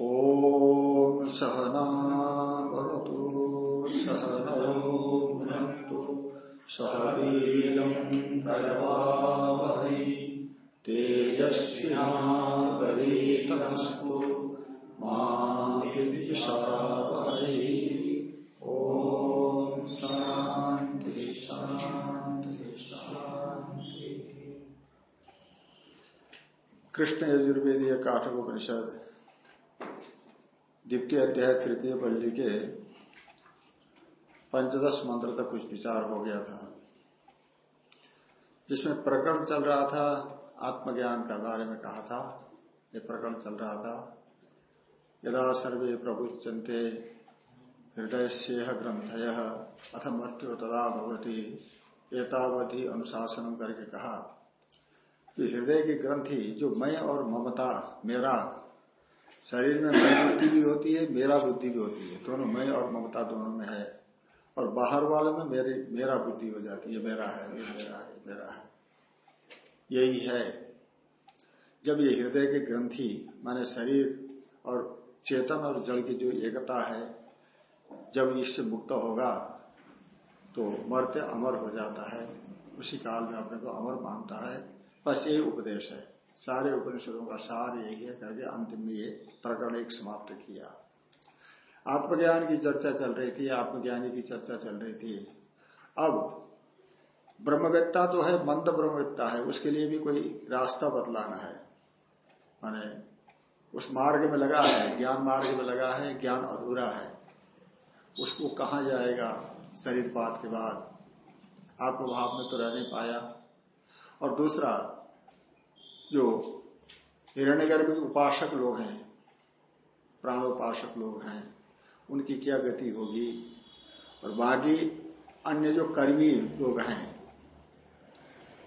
ॐ सहनावतु सहनौ भुनक्तु सह वीर्यम् करवावहै तेजस्विनावधीतमस्तु मा विद्विषावहै ॐ शान्ति शान्ति शान्ति। कृष्ण यजुर्वेदीय काठक द्वितीय अध्याय तृतीय बल्ली के पंचदश मंत्र तक कुछ विचार हो गया था, जिसमें प्रकरण चल रहा था, आत्मज्ञान का बारे में कहा था। ये प्रकरण चल रहा था। यदा सर्वे प्रभुचंते हृदय से ग्रंथय अथ मृत्यु तदा भवती। एतावधि अनुशासन करके कहा कि हृदय की ग्रंथि, जो मैं और ममता, मेरा शरीर में मैं बुद्धि भी होती है, मेरा बुद्धि भी होती है। दोनों मैं और ममता दोनों में है। और बाहर वाले में मेरी, मेरा बुद्धि हो जाती है, मेरा है, ये मेरा है मेरा है। यही है। जब ये हृदय के ग्रंथि, माने शरीर और चेतन और जड़ की जो एकता है, जब इससे मुक्त होगा तो मरते अमर हो जाता है। उसी काल में अपने को अमर मानता है। बस यही उपदेश है। सारे उपनिषदों का सार यही है करके अंतिम में ये प्रकरण एक समाप्त किया। आत्मज्ञान की चर्चा चल रही थी, आत्मज्ञानी की चर्चा चल रही थी। अब ब्रह्मवेत्ता तो है, मंद ब्रह्मवेत्ता है, उसके लिए भी कोई रास्ता बदलाना है। माने उस मार्ग में लगा है, ज्ञान मार्ग में लगा है, ज्ञान अधूरा है। उसको कहा जाएगा शरीर पात के बाद? आत्मभाव में तो रह नहीं पाया। और दूसरा, जो हिरण्यगर्भ के उपासक लोग हैं प्राणोपासक लोग हैं, उनकी क्या गति होगी? और बाकी अन्य जो कर्मी लोग हैं,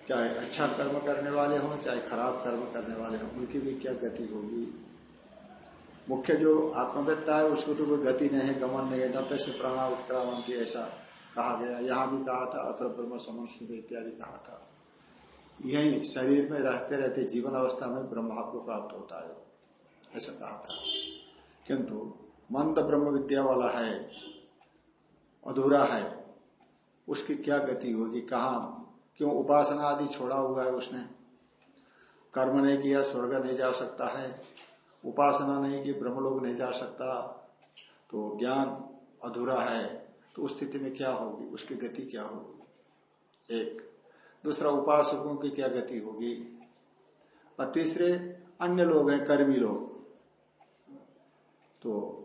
चाहे अच्छा कर्म करने वाले हों, चाहे खराब कर्म करने वाले हों, उनकी भी क्या गति होगी? मुख्य जो आत्मवेत्ता है, उसको तो कोई गति नहीं है गमन नहीं है, न प्राणा उत्क्रामंती ऐसा कहा गया। यहाँ भी कहा था, अत्र ब्रह्म समन इत्यादि कहा था। यही शरीर में रहते रहते जीवन अवस्था में ब्रह्म को प्राप्त होता है, ऐसा कहा था। किंतु मंद ब्रह्म विद्या वाला है, अधूरा है, उसकी क्या गति होगी? कहा? क्यों उपासना आदि छोड़ा हुआ है उसने? कर्म नहीं किया, स्वर्ग नहीं जा सकता है, उपासना नहीं की, ब्रह्मलोक नहीं जा सकता तो ज्ञान अधूरा है तो उस स्थिति में क्या होगी? उसकी गति क्या होगी? एक, दूसरा, उपासकों की क्या गति होगी? और तीसरे, अन्य लोग हैं, कर्मी लोग। तो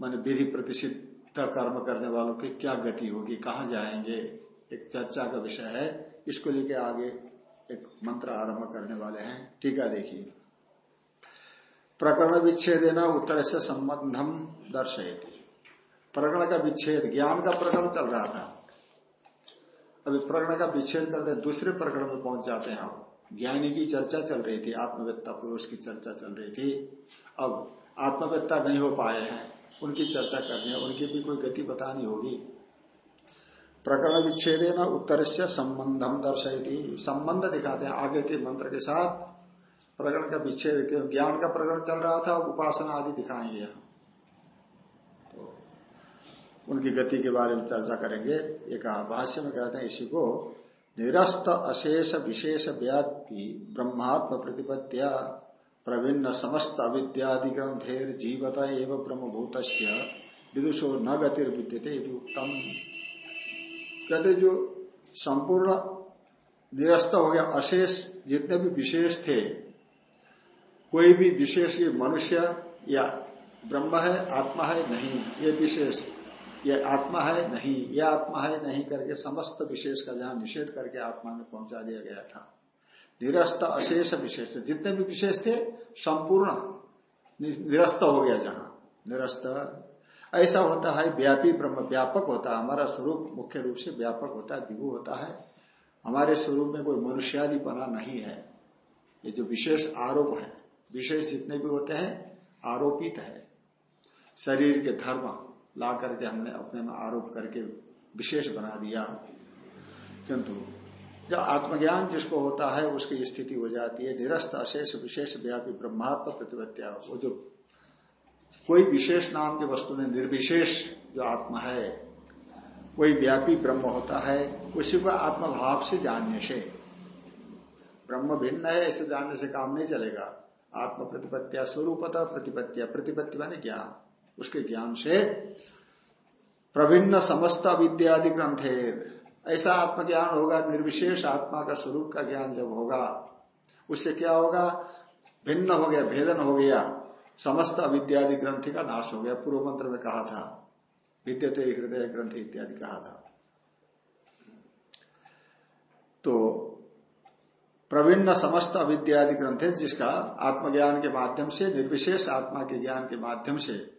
मान विधि प्रतिष्ठित कर्म करने वालों की क्या गति होगी, कहाँ जाएँगे? एक चर्चा का विषय है। इसको लेके आगे एक मंत्र आरंभ करने वाले हैं। टीका देखिए। प्रकरण विच्छेद ना उत्तर से संबंधम दर्शयती। प्रकरण का विच्छेद, ज्ञान का प्रकरण चल रहा था। अभी प्रकरण का विच्छेद करते दूसरे प्रकरण में पहुँच जाते हैं हम। ज्ञानी की चर्चा चल रही थी, आत्मवेत्ता पुरुष की चर्चा चल रही थी। अब आत्मवेत्ता नहीं हो पाए हैं, उनकी चर्चा करनी है, उनकी भी कोई गति बतानी होगी। प्रकरण विच्छेद न उत्तर से संबंधम दर्शयती। संबंध दिखाते हैं आगे के मंत्र के साथ। प्रकरण का विच्छेद ज्ञान का प्रकरण चल रहा था, उपासना आदि दिखाएँगे हम। तो उनकी गति के बारे में चर्चा करेंगे। एक भाष्य में कहते हैं इसी को, निरस्त अशेष विशेष व्यापी ब्रह्मात्म प्रतिपत्तिया प्रवीण समस्त अविद्यादि ग्रंथेर जीवत एवं ब्रह्मभूत विदुषो न गतिर्विद्यते उत्तम कहते जो संपूर्ण निरस्त हो गया, अशेष जितने भी विशेष थे, कोई भी विशेष ये मनुष्य या ब्रह्म है, आत्मा है नहीं, ये विशेष, ये आत्मा है नहीं, ये आत्मा है नहीं करके समस्त विशेष का जहाँ निषेध करके आत्मा में पहुँचा दिया गया था। निरस्त अशेष विशेष। जितने भी विशेष थे, संपूर्ण निरस्त हो गया जहाँ। निरस्त। ऐसा होता है, व्यापी ब्रह्म, व्यापक होता है। हमारा स्वरूप मुख्य रूप से व्यापक होता है, विभु होता है। हमारे स्वरूप में कोई मनुष्यादि बना नहीं है। ये जो विशेष आरोप है, विशेष जितने भी होते हैं, आरोपित है। शरीर के धर्म ला करके हमने अपने में आरोप करके विशेष बना दिया। किंतु जब आत्मज्ञान जिसको होता है, उसकी स्थिति हो जाती है। निरस्त, अशेष, विशेष, व्यापी, ब्रह्मात्म प्रतिपत्तिया। वो जो कोई विशेष नाम की वस्तु में निर्विशेष जो आत्मा है कोई व्यापी ब्रह्म होता है। उसी को आत्मभाव से जानने से ब्रह्म भिन्न है ऐसे जानने से काम नहीं चलेगा। आत्म प्रतिपत्तिया स्वरूपता प्रतिपत्तिया। प्रतिपत्ति माने ज्ञान। उसके ज्ञान से प्रभिन्न समस्त विद्यादि ग्रंथ ऐसा आत्मज्ञान होगा, निर्विशेष आत्मा का स्वरूप का ज्ञान जब होगा, उससे क्या होगा? भिन्न हो गया, भेदन हो गया, समस्त अविद्यादि ग्रंथि का नाश हो गया। पूर्व मंत्र में कहा था, विद्यते हृदय ग्रंथि इत्यादि कहा था। तो प्रवीण समस्त अविद्यादि ग्रंथ है जिसका आत्मज्ञान के माध्यम से, निर्विशेष आत्मा के ज्ञान के माध्यम से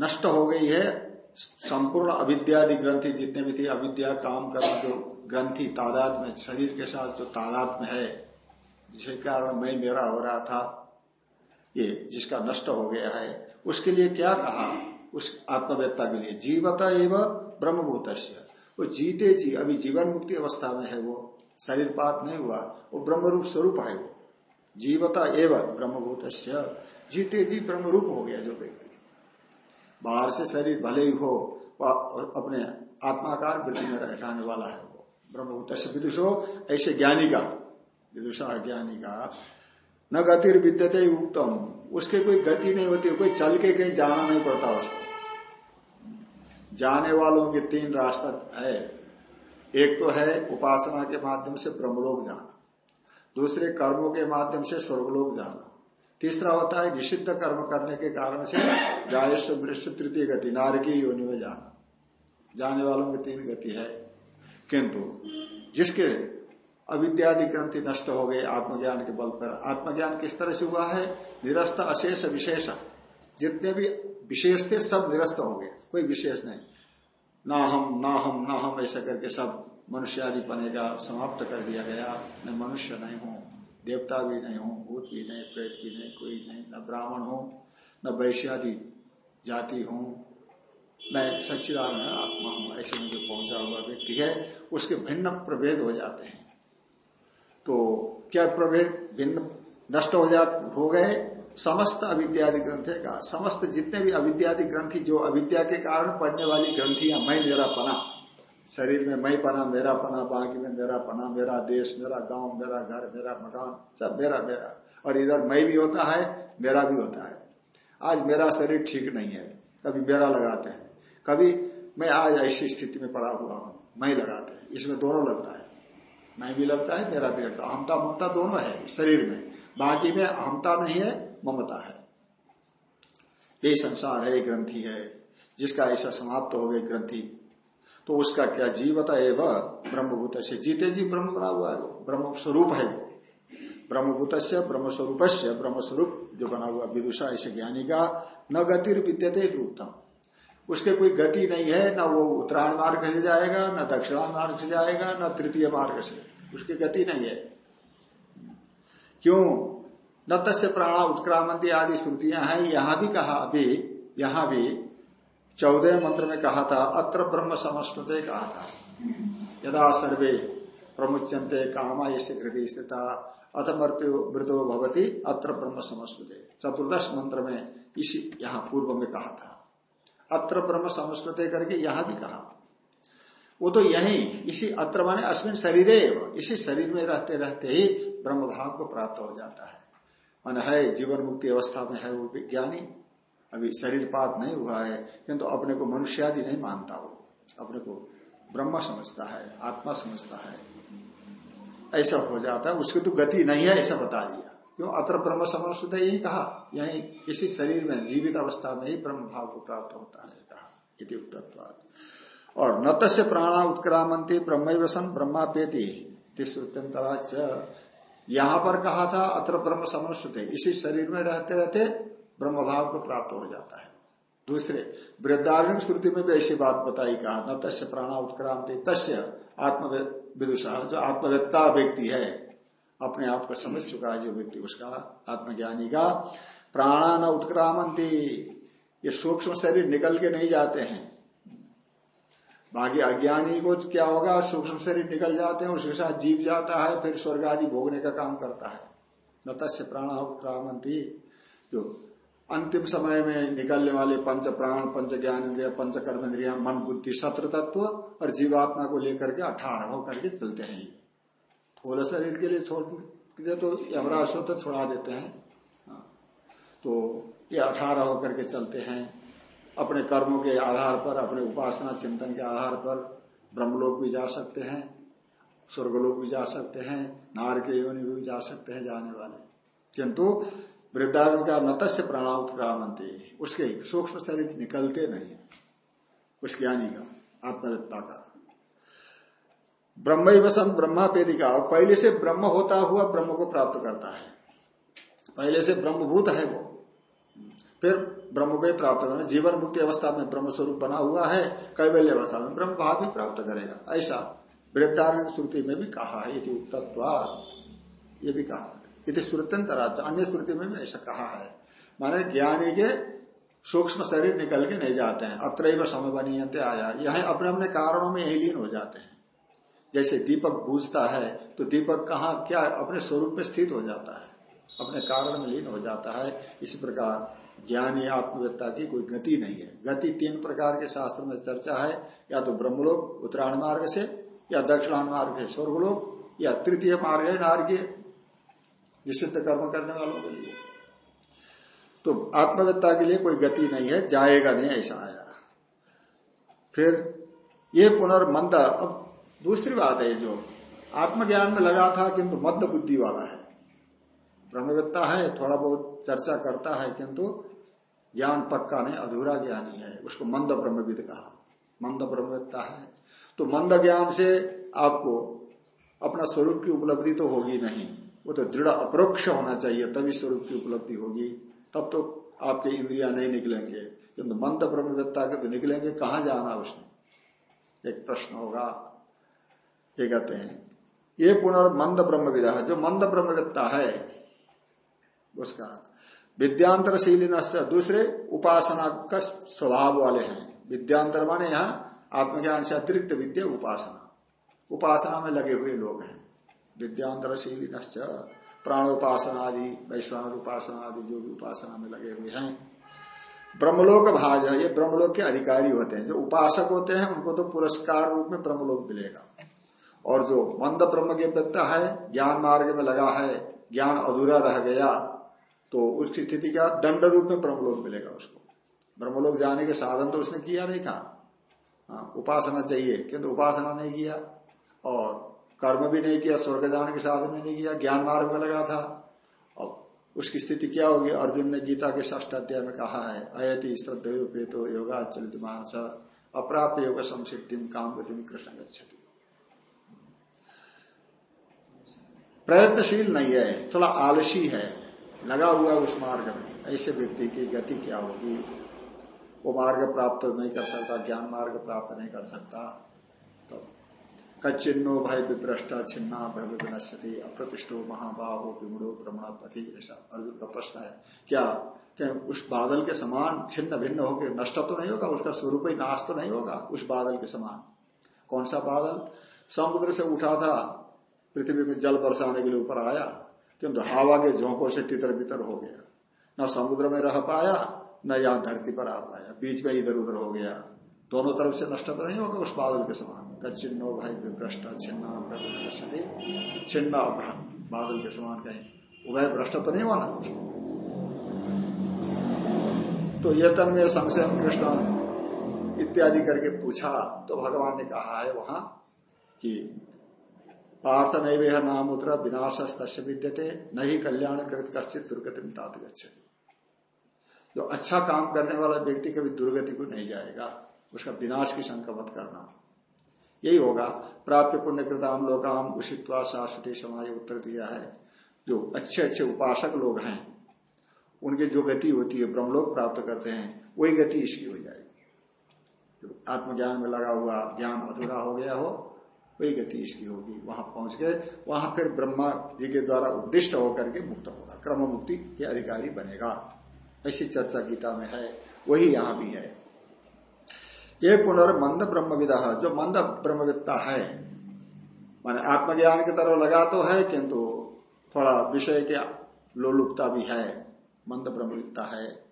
नष्ट हो गई है संपूर्ण अविद्यादि ग्रंथि जितने भी थे, अविद्या, काम कर जो ग्रंथि तादाद में, शरीर के साथ जो तादाद में है, जिसके कारण मैं, मेरा हो रहा था, ये जिसका नष्ट हो गया है, उसके लिए क्या कहा? उस आत्मवेत्ता के लिए, जीवता एवं ब्रह्मभूत वो जीते जी, अभी जीवन मुक्ति अवस्था में है वो, शरीर पात नहीं हुआ, वो ब्रह्म रूप स्वरूप है वो। जीवता एवं ब्रह्मभूत जीते जी ब्रह्म रूप हो गया जो व्यक्ति। बाहर से शरीर भले ही हो, वह अपने आत्माकार वृद्धि में रहने वाला है वो। ब्रह्मभूत विदुषो, ऐसे ज्ञानी का विदुषा ज्ञानी का न गतिर विद्यते उत्तम उसके कोई गति नहीं होती, कोई चल के कहीं जाना नहीं पड़ता उसको। जाने वालों के तीन रास्ता है। एक तो है उपासना के माध्यम से ब्रह्मलोक जाना। दूसरे कर्मों के माध्यम से स्वर्गलोक जाना। तीसरा होता है निषिद्ध कर्म करने के कारण से जायस्व वृक्ष तृतीय गति, नारकी योनि में जाना। जाने वालों की तीन गति है। किंतु जिसके अविद्यादि ग्रंथि नष्ट हो गए आत्मज्ञान के बल पर, आत्मज्ञान किस तरह से हुआ है? निरस्त अशेष विशेष। जितने भी विशेष थे, सब निरस्त हो गए। कोई विशेष नहीं। ना हम ना हम ना हम, ऐसा करके सब मनुष्य आदि बनेगा, समाप्त कर दिया गया। मैं मनुष्य नहीं हूँ। देवता भी नहीं हूँ, भूत भी नहीं, प्रेत भी नहीं, कोई नहीं, न ब्राह्मण हूँ, न वैश्यादि जाति हूँ। मैं सच्चिदान आत्मा हूँ, ऐसे में जो पहुँचा हुआ व्यक्ति है, उसके भिन्न प्रभेद हो जाते हैं। तो क्या प्रभेद भिन्न नष्ट हो जा, हो गए? समस्त अविद्यादि ग्रंथ का समस्त जितने भी अविद्यादि ग्रंथि, जो अविद्या के कारण पढ़ने वाली ग्रंथियाँ, मैं मेरा पना शरीर में मैं पना, मेरा पना, बाकी में मेरा पना, मेरा देश, मेरा गाँव, मेरा घर, मेरा मकान, सब मेरा मेरा। और इधर मैं भी होता है, मेरा भी होता है। आज मेरा शरीर ठीक नहीं है, कभी मेरा लगाते हैं। कभी मैं आज ऐसी स्थिति में पड़ा हुआ हूँ, मैं लगाते हैं। इसमें दोनों लगता है। मैं भी लगता है, मेरा भी लगता है। हमता ममता दोनों है शरीर में। बाकी में हमता नहीं है, ममता है। ये संसार है ग्रंथि है, जिसका ऐसा समाप्त हो गई ग्रंथि। तो उसका क्या जीवता एवं ब्रह्मभूत से जीते जी ब्रह्म बना हुआ है वो। ब्रह्म स्वरूप है वो। ब्रह्मभूत से ब्रह्म स्वरूप से ब्रह्म स्वरूप जो बना हुआ विदुषा, ऐसे ज्ञानी का न गति विद्यते उत्तम उसके कोई गति नहीं है, न वो उत्तरायण मार्ग से जाएगा, न दक्षिणा मार्ग से जाएगा, न तृतीय मार्ग से। उसकी गति नहीं है। क्यों? न तस्य प्राणा उत्क्रामंती आदि श्रुतियाँ हैं। यहाँ भी कहा, अभी, यहाँ भी चौदह मंत्र में कहा था, अत्र ब्रह्म समष्टते कहा था। यदा सर्वे प्रमुचंते कामा ऐसे हृदय स्थिता, अथ मृत्यु मृतो भवती, अत्र ब्रह्म समष्टते चतुर्दश मंत्र में इसी यहाँ पूर्व में कहा था। अत्र ब्रह्म समष्टते करके यहाँ भी कहा। वो तो यही, इसी अत्र माने अश्विन शरीर इसी शरीर में रहते रहते ही ब्रह्म भाव को प्राप्त हो जाता है। मन है, जीवन मुक्ति अवस्था में है वो विज्ञानी। अभी शरीर पात नहीं हुआ है, किंतु अपने को मनुष्यादि नहीं मानता वो। अपने को ब्रह्म समझता है, आत्मा समझता है। ऐसा हो जाता है, उसकी तो गति नहीं है, ऐसा बता दिया। क्यों? अत्र ब्रह्म समस्त यही कहा। यही इसी शरीर में, जीवित अवस्था में ही ब्रह्म भाव को प्राप्त होता है कहा, इति उत्तत्वाद और नत से प्राणा उत्क्रामंती ब्रह्म सन ब्रह्मा पेती यहाँ पर कहा था, अत्र ब्रह्म समस्त इसी शरीर में रहते रहते ब्रह्म भाव को प्राप्त हो जाता है। दूसरे वृद्धारण श्रुति में भी ऐसी बात बताई, कहा, न तस्य प्राणा उत्क्रांति, तस्य आत्म विदुषा जो आत्मवेत्ता व्यक्ति है, अपने आप को समझ चुका है, जो व्यक्ति उसका आत्मज्ञानी का प्राणा न उत्क्रामंती। ये सूक्ष्म शरीर निकल के नहीं जाते हैं। बाकी अज्ञानी को क्या होगा, सूक्ष्म शरीर निकल जाते हैं, उसके साथ जीव जाता है, फिर स्वर्ग आदि भोगने का काम करता है। न तस्य प्राणा उत्क्रामंती। जो अंतिम समय में निकलने वाले पंच प्राण, पंच ज्ञान इंद्रिया, पंच कर्म इंद्रिया, मन, बुद्धि सत्र तत्व और जीवात्मा को लेकर के अठारह होकर के चलते हैं। ये थोड़े शरीर के लिए छोड़ तो यमराज तो छोड़ा देते हैं। हाँ। तो ये अठारह होकर के चलते हैं। अपने कर्मों के आधार पर, अपने उपासना, चिंतन के आधार पर ब्रह्मलोक भी जा सकते हैं, स्वर्गलोक भी जा सकते हैं नार के योनि भी जा सकते हैं जाने वाले। किंतु वृद्धारण का नतस्य प्राणाम उत्क्रामंती उसके सूक्ष्म शरीर निकलते नहीं है। उस ज्ञानी का आत्मदत्ता का। ब्रह्म वसन ब्रह्मापेदी का। और पहले से ब्रह्म होता हुआ ब्रह्म को प्राप्त करता है। पहले से ब्रह्मभूत है वो। फिर ब्रह्म को ही प्राप्त करना। जीवन मुक्ति अवस्था में ब्रह्म स्वरूप बना हुआ है। कैवल्य अवस्था में ब्रह्म भाव भी प्राप्त करेगा। ऐसा वृद्धारण श्रुति में भी कहा है। ये भी कहा यदि श्रुतंतराच अन्य श्रुति में भी ऐसा कहा है। माने ज्ञानी के सूक्ष्म शरीर निकल के नहीं जाते हैं। अत्र समय बनीयते आया। यह अपने अपने कारणों में यही लीन हो जाते हैं। जैसे दीपक बूझता है तो दीपक कहा क्या अपने स्वरूप में स्थित हो जाता है? अपने कारण में लीन हो जाता है। इसी प्रकार ज्ञानी आत्मवेत्ता की कोई गति नहीं है। गति तीन प्रकार के शास्त्र में चर्चा है। या तो ब्रह्मलोक, उत्तरायण मार्ग से, या दक्षिणायन मार्ग से स्वर्गलोक, या तृतीय मार्ग है नार्गीय निषिद्ध कर्म करने वालों के लिए। तो आत्मवेत्ता के लिए कोई गति नहीं है, जाएगा नहीं, ऐसा आया फिर ये पुनर्मंद, अब दूसरी बात है जो, आत्मज्ञान में लगा था किंतु मध्य बुद्धि वाला है। ब्रह्मवेत्ता है, थोड़ा बहुत चर्चा करता है, किंतु ज्ञान पक्का नहीं, अधूरा ज्ञानी है उसको मंद ब्रह्मविद कहा। मंद ब्रह्मवेत्ता है। तो मंद ज्ञान से आपको अपना स्वरूप की उपलब्धि तो होगी नहीं। वो तो दृढ़ अप्रोक्ष होना चाहिए, तभी स्वरूप की उपलब्धि होगी। तब तो आपके इंद्रिया नहीं निकलेंगे। किंतु मंद ब्रह्मवेत्ता के तो निकलेंगे, कहा जाना उसने? एक प्रश्न होगा। ये कहते हैं, ये पुनर्मंद ब्रह्मविदा, जो मंद ब्रह्मवेत्ता है, उसका विद्यांतरशीली दूसरे उपासना का स्वभाव वाले हैं। विद्यांतर माने यहाँ आत्मज्ञान से अतिरिक्त विद्या उपासना। उपासना में लगे हुए लोग हैं। विद्यांतरशीली प्राणोपासना आदि वैश्वान उपासना आदि जो भी उपासना में लगे हुए हैं। ब्रह्मलोक भाज है, ये ब्रह्मलोक के अधिकारी होते हैं। जो उपासक होते हैं, उनको तो पुरस्कार रूप में ब्रह्मलोक मिलेगा। और जो मंद ब्रह्म के है, ज्ञान मार्ग में लगा है, ज्ञान अधूरा रह गया तो उसकी स्थिति का दंड रूप में ब्रह्मलोक मिलेगा उसको। ब्रह्मलोक जाने के साधन तो उसने किया नहीं था। हाँ उपासना चाहिए, किंतु उपासना नहीं किया। और कर्म भी नहीं किया स्वर्ग जाने के साधन भी नहीं किया, ज्ञान मार्ग में लगा था। और उसकी स्थिति क्या होगी? अर्जुन ने गीता के ष्ठ अध्याय में कहा है, अयति श्रद्धेतो योगा चलित मानस अप्राप्त योग संसिद्धि काम गति कृष्ण गति प्रयत्नशील नहीं है, थोड़ा आलसी है, लगा हुआ उस मार्ग में। ऐसे व्यक्ति की गति क्या होगी? वो मार्ग प्राप्त नहीं कर सकता, ज्ञान मार्ग प्राप्त नहीं कर सकता। तो कच्चिन्नो भाई विप्रष्टा छिन्ना भव्य विनश्यति, अप्रतिष्ठो महाबाहो विमुड़ो ब्रह्मणपति, ऐसा अर्जुन का प्रश्न है। क्या क्या उस बादल के समान छिन्न भिन्न होकर नष्ट तो नहीं होगा? उसका स्वरूप ही नाश तो नहीं होगा उस बादल के समान? कौन सा बादल? समुद्र से उठा था, पृथ्वी में जल बरसाने के लिए ऊपर आया, किंतु हवा के झोंकों से तितर बितर हो गया। न समुद्र में रह पाया, न यहाँ धरती पर आ पाया। बीच में इधर उधर हो गया। दोनों तरफ़ से नष्ट तो नहीं होगा उस बादल के समान। कच्चिन्नो भाई विभ्रष्ट छिन्ना भ्रष्टि छिन्ना बादल के समान कहीं। उभय भ्रष्ट तो नहीं होना उसको तो ये तन में संशय कृष्ण इत्यादि करके पूछा तो भगवान ने कहा है वहाँ कि पार्थ नैवेह नाम उतर विनाश तस्य विद्यते नहीं कल्याण कृत कश्चित दुर्गति तात गच्छति। जो अच्छा काम करने वाला व्यक्ति कभी दुर्गति को नहीं जाएगा। उसका विनाश की शंका मत करना। यही होगा। प्राप्त पुण्य कृताम लोकाम उषित्वा शाश्वती समाय उत्तर दिया है। जो अच्छे अच्छे उपासक लोग हैं, उनकी जो गति होती है, ब्रह्मलोक प्राप्त करते हैं, वही गति इसकी हो जाएगी। जो आत्मज्ञान में लगा हुआ ज्ञान अधूरा हो गया हो, वही गति इसकी होगी। वहाँ पहुँच गए। वहाँ फिर ब्रह्मा जी के द्वारा उपदिष्ट होकर के मुक्त होगा। क्रम मुक्ति के अधिकारी बनेगा। ऐसी चर्चा गीता में है। वही यहाँ भी है। ये पुनर्मंद ब्रह्मविदा, जो मंद ब्रह्मविद्ता है। माने आत्मज्ञान की तरफ़ लगा तो है, किंतु थोड़ा विषय के लोलुपता भी है, मंद ब्रह्मविद्ता है।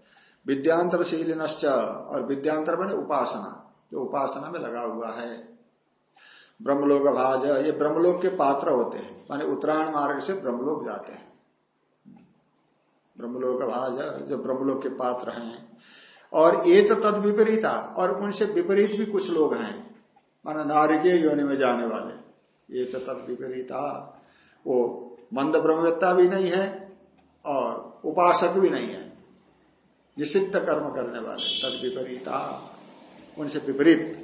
विद्यांतरशीलिन और विद्यांतर बने उपासना, जो उपासना में लगा हुआ है। ब्रह्मलोक भाज, ये ब्रह्मलोक के पात्र होते हैं, माने उत्तरायण मार्ग से ब्रह्मलोक जाते हैं। ब्रह्मलोक भाज, जो ब्रह्मलोक के पात्र हैं। और ये तद विपरीता और उनसे विपरीत भी कुछ लोग हैं माना नारिके योनि में जाने वाले। ये तद विपरीता वो मंद ब्रह्मवेत्ता भी नहीं है, और उपासक भी नहीं है, निषिद्ध कर्म करने वाले, तद विपरीता उनसे विपरीत।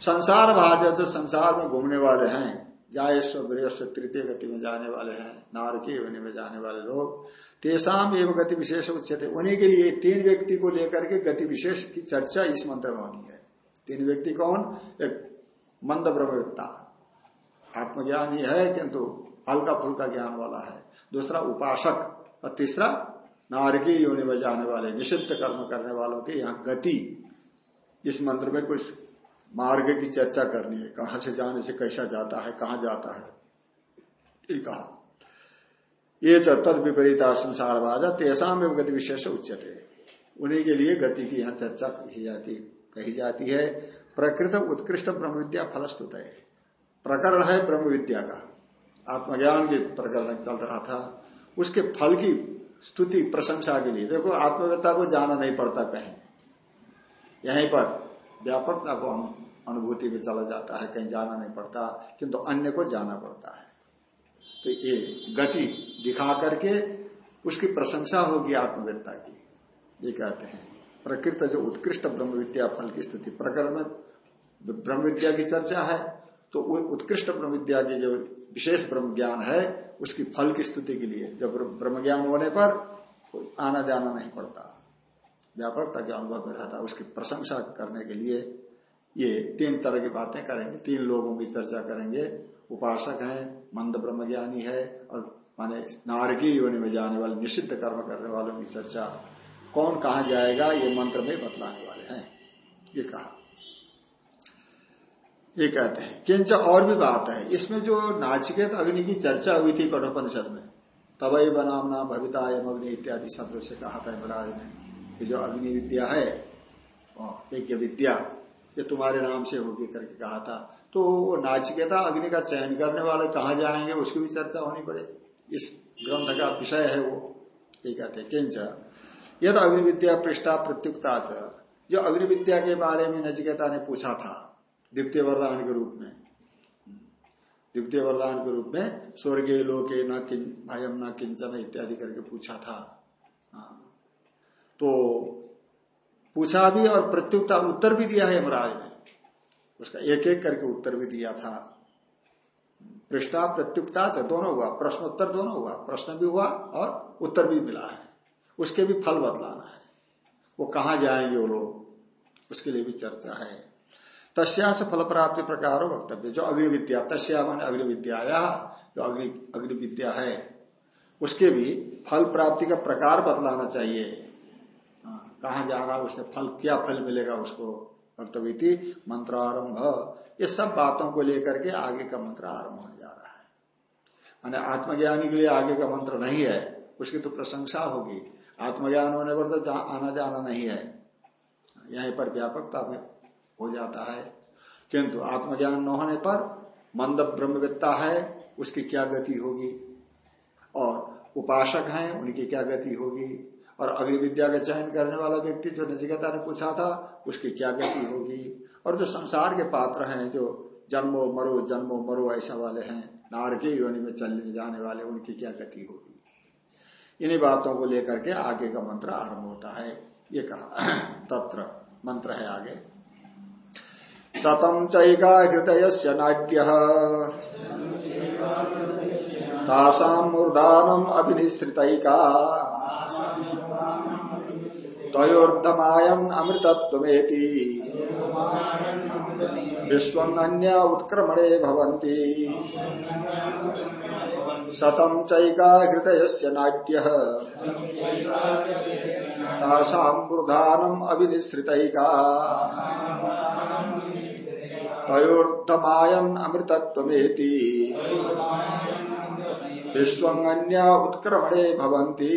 संसार भाज जो संसार में घूमने वाले हैं जायस्व गृहस्व तृतीय गति में जाने वाले हैं नारकी योनि में जाने वाले लोग। तेसाम एवं गति विशेष उच्चते। उन्हीं के लिए तीन व्यक्ति को लेकर के गति विशेष की चर्चा इस मंत्र में होनी है। तीन व्यक्ति कौन? एक मंद ब्रह्मविद्ता आत्मज्ञान ही है, किंतु हल्का फुल्का ज्ञान वाला है। दूसरा उपासक और तीसरा नारकी योनि में जाने वाले, निषिद्ध कर्म करने वालों के यहाँ गति। इस मंत्र में कुछ मार्ग की चर्चा करनी है। कहाँ से जाने से कैसा जाता है, कहाँ जाता है? ये कहा। ये तद विपरीता संसार बाधा तेसाम में गति विशेष उच्चते उन्हीं के लिए गति की यहाँ चर्चा की जाती, कही जाती है। प्रकृत उत्कृष्ट ब्रह्म विद्या फलस्तुत है। प्रकरण है ब्रह्म विद्या का। आत्मज्ञान की प्रकरण चल रहा था। उसके फल की स्तुति प्रशंसा के लिए। देखो आत्मवेत्ता को जाना नहीं पड़ता कहीं। यहीं पर व्यापकता को हम अनुभूति में चला जाता है, कहीं जाना नहीं पड़ता, किंतु अन्य को जाना पड़ता है। तो ये गति दिखा करके उसकी प्रशंसा होगी आत्मवेत्ता की। ये कहते हैं, प्रकृत जो उत्कृष्ट ब्रह्म विद्या फल की स्थिति प्रकरण में ब्रह्म विद्या की चर्चा है तो उत्कृष्ट ब्रह्म विद्या की जो विशेष ब्रह्म ज्ञान है, उसकी फल की स्तुति के लिए, जब ब्रह्म ज्ञान होने पर आना जाना नहीं पड़ता। व्यापकता के अनुभव में रहता है उसकी प्रशंसा करने के लिए ये तीन तरह की बातें करेंगे। तीन लोगों की चर्चा करेंगे। उपासक है, मंद ब्रह्म ज्ञानी है और माने नारकी योनि में जाने वाले, निषिद्ध कर्म करने वालों की चर्चा। कौन कहा जाएगा, ये मंत्र में बतलाने वाले हैं। ये कहा। ये कहते हैं, किंच और भी बात है। इसमें जो नाचिकेत अग्नि की चर्चा हुई थी कठोपनिषद में तबई बनाम नाम भविता अग्नि इत्यादि शब्द से कहा था महाराज ने। ये जो अग्नि विद्या है यज्ञ विद्या, ये तुम्हारे नाम से होगी करके कहा था। तो वो नाचिकेता अग्नि का चयन करने वाले कहा जाएँगे, उसकी भी चर्चा होनी पड़े इस ग्रंथ का विषय है वो। ये कहते किंच। यद अग्नि विद्या पृष्ठा प्रत्युक्ता जो अग्नि विद्या के बारे में नचिकेता ने पूछा था, द्वितीय वरदान के रूप में। द्वितीय वरदान के रूप में, स्वर्गीय लोके न भयम न किंचन इत्यादि करके पूछा था। तो पूछा भी और प्रत्युक्ता उत्तर भी दिया है यमराज ने। उसका एक एक करके उत्तर भी दिया था। पृष्ठा, प्रत्युक्ता से दोनों हुआ, प्रश्नोत्तर दोनों हुआ, प्रश्न भी हुआ और उत्तर भी मिला है। उसके भी फल बतलाना है। वो कहा जाएँगे वो लोग? उसके लिए भी चर्चा है। तस्या से फल प्राप्ति प्रकार वक्तव्य, जो अग्नि विद्या तस्या मान अग्नि विद्या जो अग्नि अग्नि विद्या है, उसके भी फल प्राप्ति का प्रकार बतलाना चाहिए। कहा जा रहा उससे फल, क्या फल मिलेगा उसको? मंत्र मंत्रारंभ। ये सब बातों को लेकर के आगे का मंत्र आरंभ होने जा रहा है। माने आत्मज्ञानी के लिए आगे का मंत्र नहीं है, उसकी तो प्रशंसा होगी। आत्मज्ञान होने पर तो आना जाना नहीं है। यहीं पर व्यापकता में हो जाता है। किंतु आत्मज्ञान न होने पर मंद ब्रह्मविद्ता है, उसकी क्या गति होगी? और उपासक हैं, उनकी क्या गति होगी? और अग्नि विद्या का चयन करने वाला व्यक्ति जो नजिकता ने पूछा था, उसकी क्या गति होगी? और जो संसार के पात्र हैं, जो जन्मो मरो जन्मो मरो ऐसा वाले हैं नारकी योनि में चलने जाने वाले, उनकी क्या गति होगी? इन्हीं बातों को लेकर के आगे का मंत्र आरंभ होता है। ये कहा, तत्र मंत्र है आगे। सतम चैका हृदय से नाट्य। तासाम मूर्धानम अभिनिश्रितैका तयोर्धमायन अमृतत्वेति विश्वन्य उत्क्रमणे भवन्ति। शतम चैका हृदय से नाट्य अभिनिश्रितैका तयोर्धमायन अमृतत्वेति विश्वन्य उत्क्रमणे भवन्ति।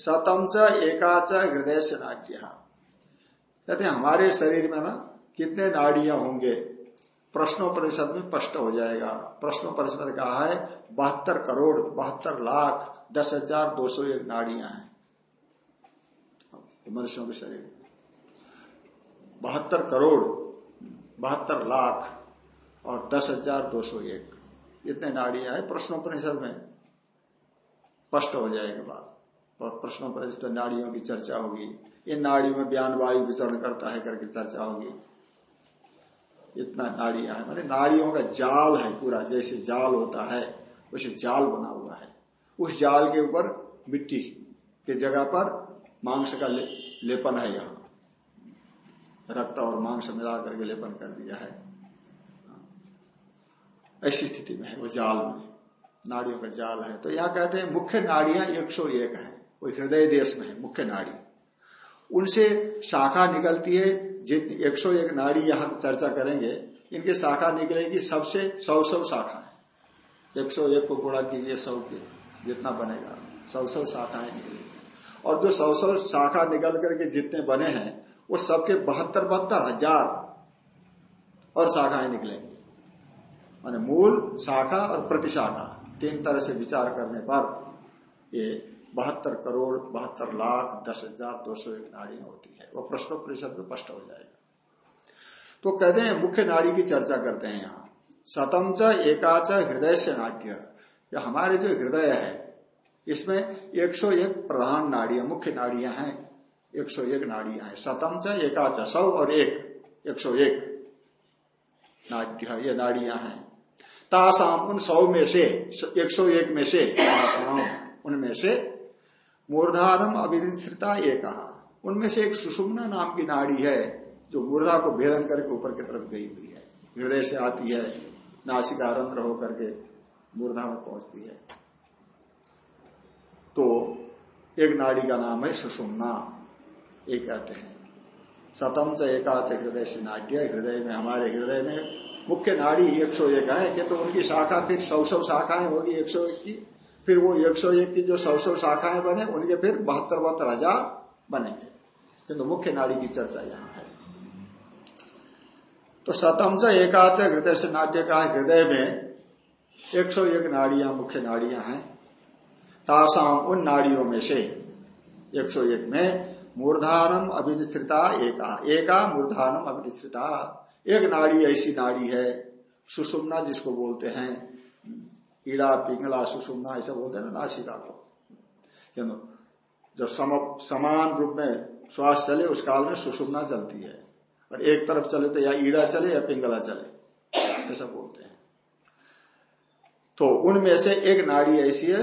सतम च एकाच हृदय से कहते हैं, हमारे शरीर में ना कितने नाड़ियाँ होंगे? प्रश्नों परिषद में स्पष्ट हो जाएगा। प्रश्नों परिषद कहा है, बहत्तर करोड़, बहत्तर लाख, दस हज़ार दो सौ एक नाड़ियाँ हैं। मनुष्यों के शरीर में। बहत्तर करोड़, बहत्तर लाख और दस हज़ार दो सौ एक। इतने नाड़ियाँ हैं प्रश्नोपनिषद में। स्पष्ट हो जाएगा बात। प्रश्नोपनिषद नाड़ियों की चर्चा होगी। इन नाड़ियों में बयान वायु विचरण करता है करके चर्चा होगी। इतना नाड़िया है। मानी नाड़ियों का जाल है पूरा जैसे जाल होता है वैसे जाल बना हुआ है। उस जाल के ऊपर मिट्टी के जगह पर मांस का ले, लेपन है यहाँ। रक्त और मांस मिला करके लेपन कर दिया है। ऐसी स्थिति में है वो जाल में। नाड़ियों का जाल है। तो यहाँ कहते हैं मुख्य नाड़ियाँ एक सौ एक है। वो हृदय देश में है, मुख्य नाड़ी। उनसे शाखा निकलती है जितनी एक सौ एक नाड़ी यहाँ चर्चा करेंगे, इनकी शाखा निकलेगी, सबसे सौ सौ शाखा है। एक सौ एक को गुणा कीजिए सौ के, जितना बनेगा। सौ सौ शाखाएँ निकलेगी। और जो सौ सौ शाखा निकल करके जितने बने हैं, वो सबके बहत्तर बहत्तर हज़ार और शाखाएँ निकलेंगी। माने मूल शाखा और प्रतिशाखा, तीन तरह से विचार करने पर ये बहत्तर करोड़, बहत्तर लाख, दस हज़ार दो सौ एक नाड़ियाँ होती है। वह प्रश्न परिषद में स्पष्ट हो जाएगा। तो कहते हैं, मुख्य नाड़ी की चर्चा करते हैं यहाँ। सतम च एकाच हृदय से नाट्य। हमारे जो हृदय है, इसमें 101 प्रधान नाड़ियाँ, मुख्य नाड़ियाँ हैं। 101 नाड़ियाँ हैं। सतम च एकाच सौ और एक। 101 नाट्य, ये नाड़ियाँ हैं। तासाम, उन सौ में से 101 में से, तासाम, उनमें से मूर्धारम अभिनिश्रिता एक। उनमें से एक सुषुम्ना नाम की नाड़ी है, जो मूर्धा को भेदन करके ऊपर की तरफ़ गई हुई है। हृदय से आती है, नासिका रंध्र होकर के मूर्धा में पहुँचती है। तो एक नाड़ी का नाम है सुषुम्ना, ये कहते हैं। सतम च एकाच हृदय से नाट्य, हृदय में हमारे हृदय में मुख्य नाड़ी एक सौ एक है, कि तो उनकी शाखा फिर सौ सौ शाखाएँ होगी एक सौ एक की। फिर वो एक सौ एक की जो सौ सौ शाखाएँ बने, उनके फिर बहत्तर बहत्तर हज़ार बनेंगे। किंतु मुख्य नाड़ी की चर्चा यहाँ है। तो सतम से एकाच हृदय से नाट्य का हृदय में एक सौ एक नाड़ियाँ, मुख्य नाड़ियाँ हैं। तासाम उन नाड़ियों में से एक सौ एक में मूर्धानम अभिनिश्रिता एका एका मूर्धानम अभिनिश्रिता एक नाड़ी ऐसी नाड़ी है, सुषुम्ना जिसको बोलते हैं। ईड़ा पिंगला सुषुम्ना ऐसा बोलते हैं ना नासिका को किन्तु जब सम, समान रूप में श्वास चले उस काल में सुषुम्ना चलती है। और एक तरफ़ चले तो या ईड़ा चले या पिंगला चले ऐसा बोलते हैं। तो उनमें से एक नाड़ी ऐसी है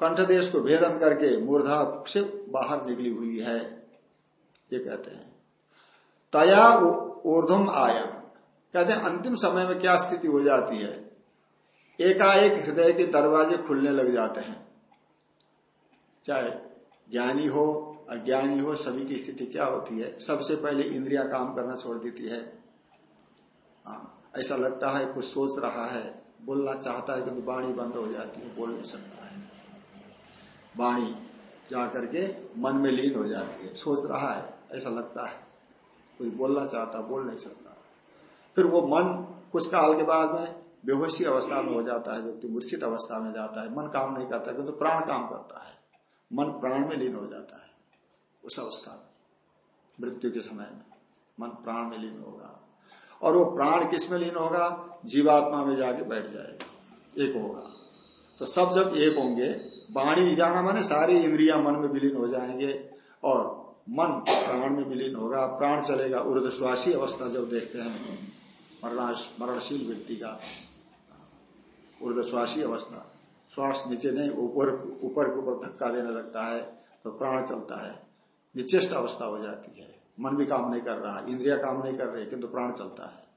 कंठदेश को भेदन करके मूर्धा से बाहर निकली हुई है ये कहते हैं। तया ऊर्धम आया कहते हैं अंतिम समय में क्या स्थिति हो जाती है? एकाएक हृदय के दरवाजे खुलने लग जाते हैं। चाहे ज्ञानी हो, अज्ञानी हो, सभी की स्थिति क्या होती है? सबसे पहले इंद्रिया काम करना छोड़ देती है। हाँ ऐसा लगता है कुछ सोच रहा है। बोलना चाहता है किंतु वाणी बंद हो जाती है, बोल नहीं सकता है। वाणी जा करके मन में लीन हो जाती है। सोच रहा है, ऐसा लगता है। कोई बोलना चाहता, बोल नहीं सकता। फिर वो मन कुछ काल के बाद में बेहोशी अवस्था में हो जाता है, व्यक्ति मूर्छित अवस्था में जाता है, मन काम नहीं करता किंतु तो प्राण काम करता है। मन प्राण में लीन हो जाता है उस अवस्था में, मृत्यु के समय में। मन प्राण में लीन होगा। और वो प्राण किसमें लीन होगा? जीवात्मा में जाके बैठ जाएगा। एक होगा। तो सब जब एक होंगे, वाणी जाना माने सारी इंद्रिया मन में विलीन हो जाएँगे और मन प्राण में विलीन होगा। प्राण चलेगा ऊर्धश्वासी अवस्था जब देखते हैं। मरणशील व्यक्ति का ऊर्धश्वासी अवस्था। श्वास नीचे नहीं, ऊपर ऊपर के ऊपर धक्का देने लगता है तो प्राण चलता है। निचेष्ट अवस्था हो जाती है। मन भी काम नहीं कर रहा, इंद्रिया काम नहीं कर रही, किंतु तो प्राण चलता है।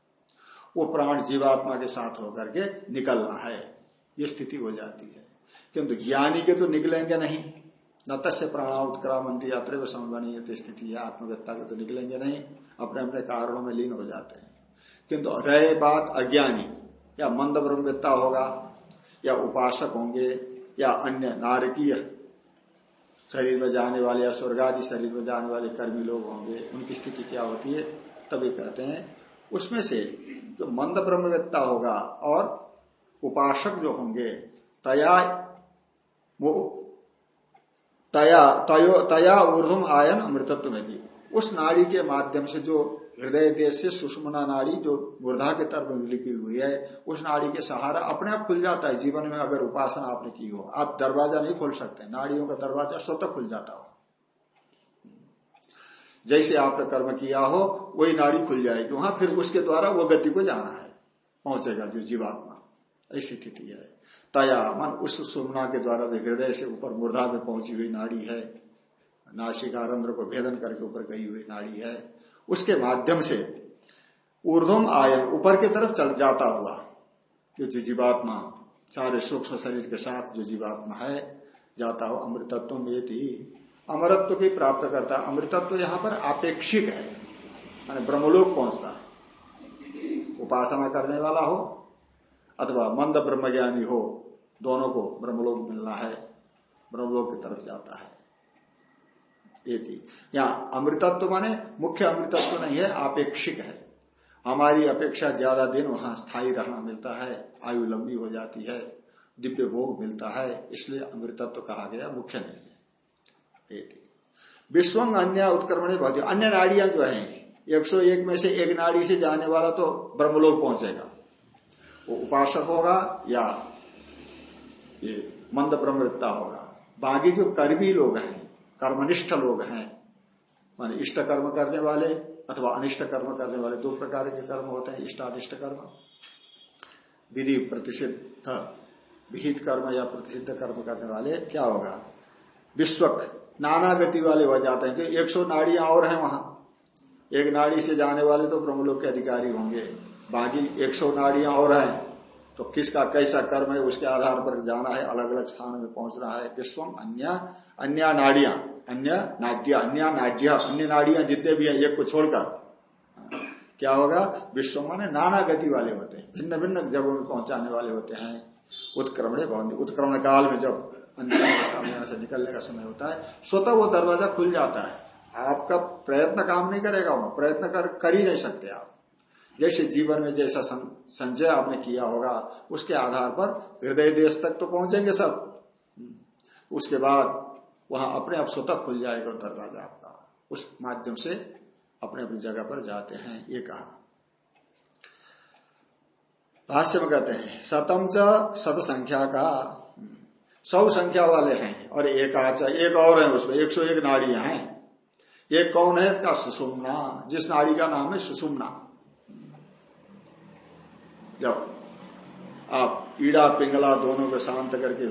वो प्राण जीवात्मा के साथ होकर के निकल रहा है। ये स्थिति हो जाती है। किंतु ज्ञानी के तो निकलेंगे नहीं। न तस्य प्राणा उत्क्रामंती यात्रा समझ स्थिति है। आत्मव्यता के तो निकलेंगे नहीं। अपने अपने कारणों में लीन हो जाते हैं। किंतु रहे बात अज्ञानी। या मंद ब्रह्मवेत्ता होगा, या उपासक होंगे, या अन्य नारकीय शरीर में जाने वाले या स्वर्ग आदि शरीर में जाने वाले कर्मी लोग होंगे, उनकी स्थिति क्या होती है, तभी कहते हैं। उसमें से जो मंद ब्रह्मवेत्ता होगा और उपासक जो होंगे, तया वो, तया, तयो, तया ऊर्धम आयन अमृतत्व में थी उस नाड़ी के माध्यम से जो हृदय देश से सुषमना नाड़ी जो गुर्धा के तरफ़ लिखी हुई है, उस नाड़ी के सहारा अपने आप खुल जाता है। जीवन में अगर उपासना आपने की हो, आप दरवाज़ा नहीं खोल सकते। नाड़ियों का दरवाज़ा स्वतः खुल जाता हो। जैसे आपने कर्म किया हो, वही नाड़ी खुल जाएगी। वहाँ फिर उसके द्वारा वो गति को जाना है। पहुंचेगा जो जीवात्मा। ऐसी स्थिति है। तया मन उस सुमना के द्वारा जो हृदय से ऊपर मुर्दा में पहुँची हुई नाड़ी है। नाशिकारंध्र को भेदन करके ऊपर गई हुई नाड़ी है। उसके माध्यम से ऊर्धम आयन ऊपर की तरफ़ चल जाता हुआ जो जीवात्मा सारे सूक्ष्म शरीर के साथ जो जीवात्मा है, जाता हो अमृतत्व में थी अमरत्व की प्राप्त करता है। अमृतत्व यहाँ पर अपेक्षिक है। माने ब्रह्मलोक पहुँचता है? उपासना करने वाला हो अथवा मंद ब्रह्मज्ञानी हो, दोनों को ब्रह्मलोक मिलना है। ब्रह्मलोक की तरफ़ जाता है। ये अमृतत्व माने मुख्य अमृतत्व नहीं है, आपेक्षिक है। हमारी अपेक्षा ज़्यादा दिन वहाँ स्थायी रहना मिलता है, आयु लंबी हो जाती है, दिव्य भोग मिलता है, इसलिए अमृतत्व कहा गया, मुख्य नहीं है। विश्वंग अन्य उत्क्रमण अन्य नाड़ियाँ जो है, एक सौ एक में से एक नाड़ी से जाने वाला तो ब्रह्मलोक पहुंचेगा। वो उपासक होगा या ये मंद ब्रह्मविद्ता होगा। बाकी जो कर्मी लोग हैं कर्मनिष्ठ लोग हैं। मान इष्ट कर्म करने वाले अथवा अनिष्ट कर्म करने वाले दो प्रकार के कर्म होते हैं इष्ट अनिष्ट कर्म। विधि प्रतिषिद्ध, विहित कर्म या प्रतिषिद्ध कर्म करने वाले क्या होगा? विश्वक नाना गति वाले हो जाते हैं, क्योंकि एक सौ नाड़ियाँ और हैं वहाँ। एक नाड़ी से जाने वाले तो ब्रह्मलोक के अधिकारी होंगे। बाकी एक सौ नाड़ियाँ और हैं तो किसका कैसा कर्म है उसके आधार पर जाना है अलग अलग स्थान में पहुँचना है। विश्वम अन्य अन्य नाड़ियाँ। अन्य नाड्य अन्य नाड्य अन्य नाड़ियाँ जितने भी है एक को छोड़कर क्या होगा? विश्व माने नाना गति वाले होते हैं भिन्न भिन्न जगहों में पहुँचाने वाले होते हैं। उत्क्रमण भवन उत्क्रमण काल में जब अन्य अवस्था में से निकलने का समय होता है स्वतः वो दरवाज़ा खुल जाता है। आपका प्रयत्न काम नहीं करेगा वहाँ प्रयत्न कर, कर ही नहीं सकते आप। जैसे जीवन में जैसा संचय आपने किया होगा उसके आधार पर हृदय देश तक तो पहुँचेंगे सब। उसके बाद वहाँ अपने आप स्वतः खुल जाएगा दरवाज़ा आपका उस माध्यम से अपने अपनी जगह पर जाते हैं, ये कहा। भाष्य में कहते हैं शतम च शत संख्या का सौ संख्या वाले हैं और एक आचा, एक और है उसमें, एक सौ एक नाड़ियाँ हैं। एक कौन है? का सुषुम्ना, जिस नाड़ी का नाम है सुषुम्ना। जब आप ईड़ा पिंगला दोनों को शांत करके,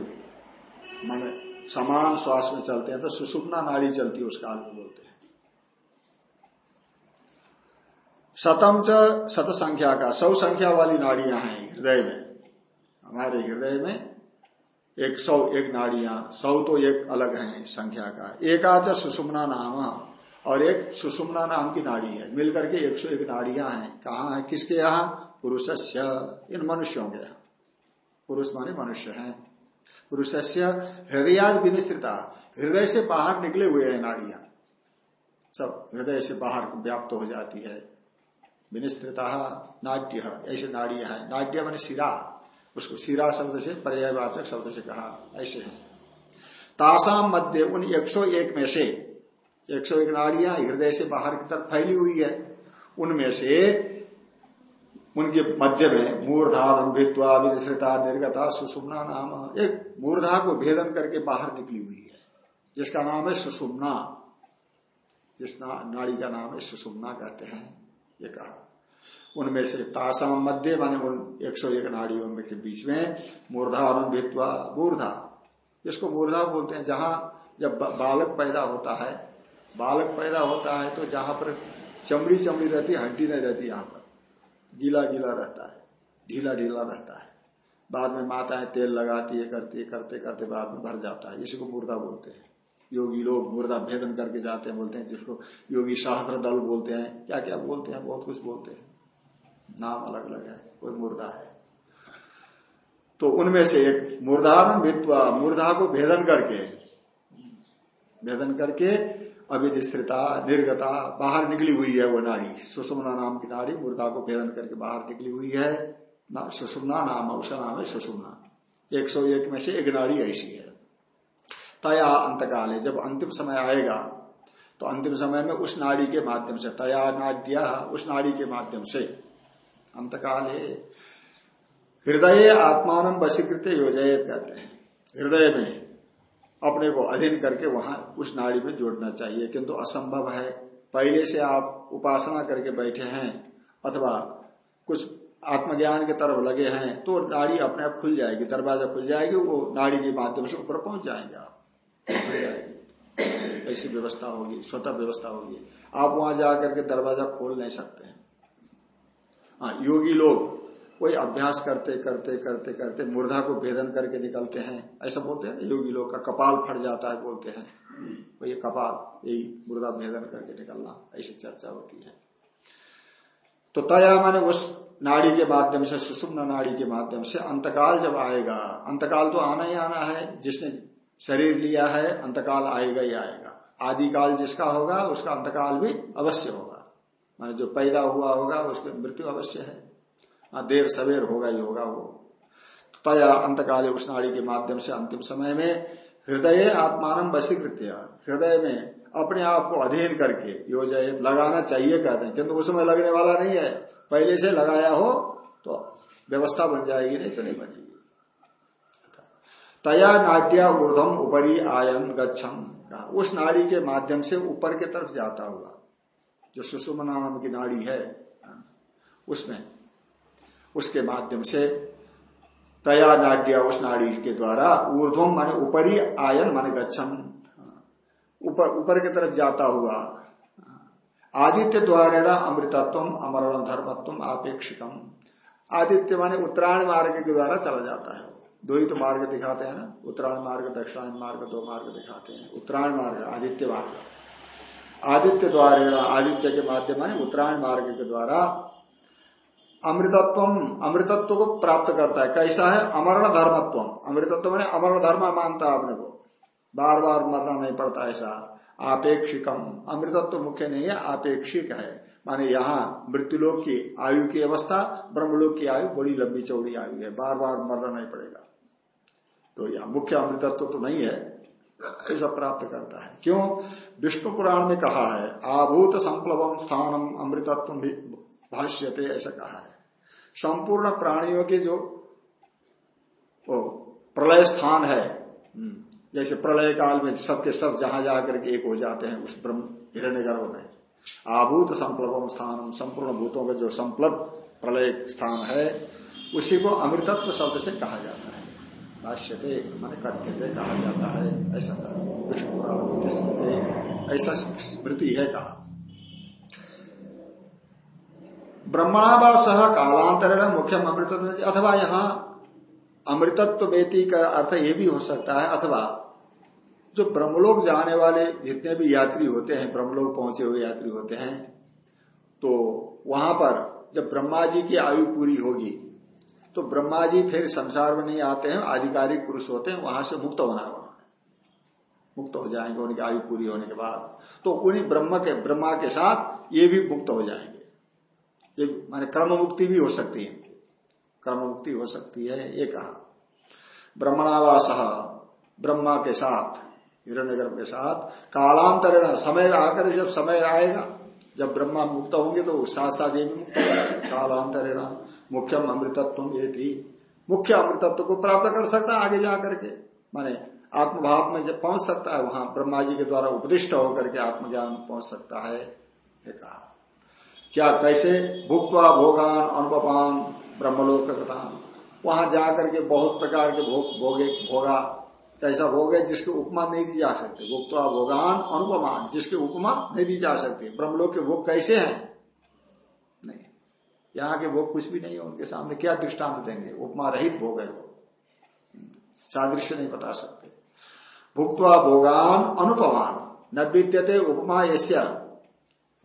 मन समान श्वास में चलते हैं तो सुषुप्ना नाड़ी चलती है उस काल में बोलते हैं। शतम च शत संख्या का सौ संख्या वाली नाड़ियाँ हैं हृदय में। हमारे हृदय में एक सौ एक नाड़ियाँ, सौ तो एक अलग है संख्या का। एकाच सुषुम्ना नाम, और एक सुषुम्ना नाम की नाड़ी है। मिलकर के एक सौ एक नाड़ियाँ हैं। कहा है? किसके यहाँ? पुरुष इन मनुष्यों के यहाँ। पुरुष माने मनुष्य हैं। पुरुष से हृदय विनिश्रिता हृदय से बाहर निकले हुए हैं नाड़िया। सब हृदय से बाहर व्याप्त हो जाती है। विनिश्रिता नाट्य ऐसे नाड़िया है। नाट्य मान सिरा। उसको सिरा शब्द से, पर्यायवाचक शब्द से कहा। ऐसे है। तासाम मध्य, उन 101 में से 101 नाड़ियाँ हृदय से बाहर की तरफ़ फैली हुई है। उनमें से उनके मध्य में मूर्धा भित्वा विनिश्रिता निर्गता सुषुम्ना नाम। एक मूर्धा को भेदन करके बाहर निकली हुई है जिसका नाम है सुषुम्ना। जिस ना, नाड़ी का नाम है सुषुम्ना कहते हैं ये कहा। उनमें से तासाम मध्य माने उन 101 नाड़ियों में के बीच में मूर्धा भित्वा मूर्धा। जिसको मूर्धा बोलते हैं जहाँ जब बालक पैदा होता है बालक पैदा होता है तो जहाँ पर चमड़ी चमड़ी रहती हड्डी नहीं रहती यहाँ पर। गीला गीला रहता है ढीला ढीला रहता है। बाद में माताएँ तेल लगाती है, करती है, करते करते बाद में भर जाता है। इसी को मुर्दा बोलते हैं। योगी लोग मुर्दा भेदन करके जाते हैं, बोलते हैं जिसको योगी सहस्र दल बोलते हैं। क्या क्या बोलते हैं? बहुत कुछ बोलते हैं। नाम अलग अलग है, कोई मुर्दा है। तो उनमें से एक मूर्धान भित्वा मूर्धा को भेदन करके भेदन करके अविधिस्त्रिता निर्गता बाहर निकली हुई है वो नाड़ी। सुषुमना नाम की नाड़ी मुर्दा को भेदन करके बाहर निकली हुई है। ना, सुषुम्ना नाम उसका नाम है सुषुमना। एक सौ एक में से एक नाड़ी ऐसी है। तया अंतकाल है जब अंतिम समय आएगा तो अंतिम समय में उस नाड़ी के माध्यम से, तया नाड्या, उस नाड़ी के माध्यम से, अंतकाल है हृदय आत्मान वशीकृत योजयत कहते हैं। हृदय में अपने को अधीन करके वहाँ उस नाड़ी में जोड़ना चाहिए। किंतु असंभव है। पहले से आप उपासना करके बैठे हैं अथवा कुछ आत्मज्ञान के तरफ़ लगे हैं तो नाड़ी अपने आप खुल जाएगी, दरवाज़ा खुल जाएगी, वो नाड़ी के माध्यम से ऊपर पहुँच जाएँगे आप। ऐसी व्यवस्था होगी, स्वतः व्यवस्था होगी। आप वहाँ जाकर के दरवाज़ा खोल नहीं सकते हैं। हाँ योगी लोग कोई अभ्यास करते करते करते करते मुर्धा को भेदन करके निकलते हैं। ऐसा बोलते हैं ना, योगी लोग का कपाल फट जाता है, बोलते हैं। वो ये कपाल यही मुर्दा भेदन करके निकलना, ऐसी चर्चा होती है। तो तया माने उस नाड़ी के माध्यम से, सुषुम्न नाड़ी के माध्यम से अंतकाल जब आएगा, अंतकाल तो आना ही आना है, जिसने शरीर लिया है, अंतकाल आएगा ही आएगा। आदिकाल जिसका होगा, उसका अंतकाल भी अवश्य होगा। माने जो पैदा हुआ होगा, उसकी मृत्यु अवश्य हाँ। देर सवेर होगा ही होगा वो। तया अंतकाल उस नाड़ी के माध्यम से अंतिम समय में हृदय आत्मान वशीकृत्य। हृदय में अपने आप को अधीन करके योजना लगाना चाहिए कहते हैं, किंतु उसमें लगने वाला नहीं है। पहले से लगाया हो तो व्यवस्था बन जाएगी, नहीं तो नहीं बनेगी। तया नाट्या ऊर्धम उपरी आयन गच्छम। का उस नाड़ी के माध्यम से ऊपर के तरफ़ जाता हुआ, जो सुषुमना नाम की नाड़ी है, उसमें उसके माध्यम से तया नाट्या उस नाड़ी के द्वारा ऊर्धम माने ऊपरी आयन माने गच्छम, ऊपर ऊपर की तरफ़ जाता हुआ, आदित्य द्वारा अमृतत्व अमरण धर्मत्व आपेक्षिकम। आदित्य माने उत्तरायण मार्ग के द्वारा चला जाता है दो ही तो मार्ग दिखाते हैं ना, उत्तरायण मार्ग, दक्षिणायन मार्ग, दो मार्ग दिखाते हैं। उत्तरायण मार्ग, आदित्य मार्ग। आदित्य द्वारा आदित्य के माध्यम माने उत्तरायण मार्ग के द्वारा अमृतत्व अमृतत्व को प्राप्त करता है। कैसा है? अमरण धर्मत्व अमृतत्व मैंने अमरण धर्म मानता है अपने को। बार बार मरना नहीं पड़ता ऐसा। आपेक्षिकम अमृतत्व मुख्य नहीं है, आपेक्षिक है। माने यहाँ मृत्युलोक की आयु की अवस्था, ब्रह्मलोक की आयु, बड़ी लंबी चौड़ी आयु है। बार बार मरना नहीं पड़ेगा। तो यह मुख्य अमृतत्व तो नहीं है, ऐसा प्राप्त करता है। क्यों? विष्णु पुराण में कहा है, आभूत संप्लवम स्थानम अमृतत्व भी भाष्यते, ऐसा कहा है। संपूर्ण प्राणियों के जो प्रलय स्थान है हम्म, जैसे प्रलय काल में सबके सब जहाँ जाकर के एक हो जाते हैं उस ब्रह्म हिरण्य गर्भ में। आभूत संप्लवम स्थान संपूर्ण भूतों का जो संप्लव प्रलय स्थान है उसी को अमृतत्व शब्द से कहा जाता है। भाष्यते मान कथ्यते कहा जाता है ऐसा कहा विष्णु ऐसा स्मृति है कहा। ब्रह्मणा सह कालांतरण मुख्यम अमृतत्व अथवा यहाँ अमृतत्व बेती का अर्थ ये भी हो सकता है, अथवा जो ब्रह्मलोक जाने वाले जितने भी यात्री होते हैं, ब्रह्मलोक पहुँचे हुए यात्री होते हैं तो वहाँ पर जब ब्रह्मा जी की आयु पूरी होगी तो ब्रह्मा जी फिर संसार में नहीं आते हैं, आधिकारिक पुरुष होते हैं, वहाँ से मुक्त होना है उन्होंने। मुक्त हो जाएँगे, उनकी आयु पूरी होने के बाद। तो उन्हीं ब्रह्म के, ब्रह्मा के साथ ये भी मुक्त हो जाएँगे। ये माने क्रम मुक्ति भी हो सकती है। क्रम मुक्ति हो सकती है, ये कहा। ब्रह्मणावास, ब्रह्मा के साथ हिरण्य के साथ, कालांतरण, समय आकर जब समय आएगा, जब ब्रह्मा मुक्त होंगे तो साथ साथ ये मुक्त कालांतरण, मुख्यम अमृतत्व ये थी मुख्य अमृतत्व को प्राप्त कर सकता है आगे जा करके माने आत्मभाव में जब पहुँच सकता है, वहाँ ब्रह्मा जी के द्वारा उपदिष्ट होकर के आत्मज्ञान पहुँच सकता है, ये कहा। क्या कैसे भुक्वा भोगान अनुभवान ब्रह्मलोक वहाँ जाकर के बहुत प्रकार के भोग भोगे भोगा कैसा भोग है जिसकी उपमा नहीं दी जा सकती। भोक्ता भोगान अनुपमान जिसकी उपमा नहीं दी जा सकती। ब्रह्मलोक के भोग कैसे हैं? नहीं। यहाँ के भोग कुछ भी नहीं है उनके सामने क्या दृष्टांत देंगे? उपमा रहित भोग है वो। सादृश्य नहीं बता सकते। भुक्वा भोगान अनुपमान। न उपमा ऐसा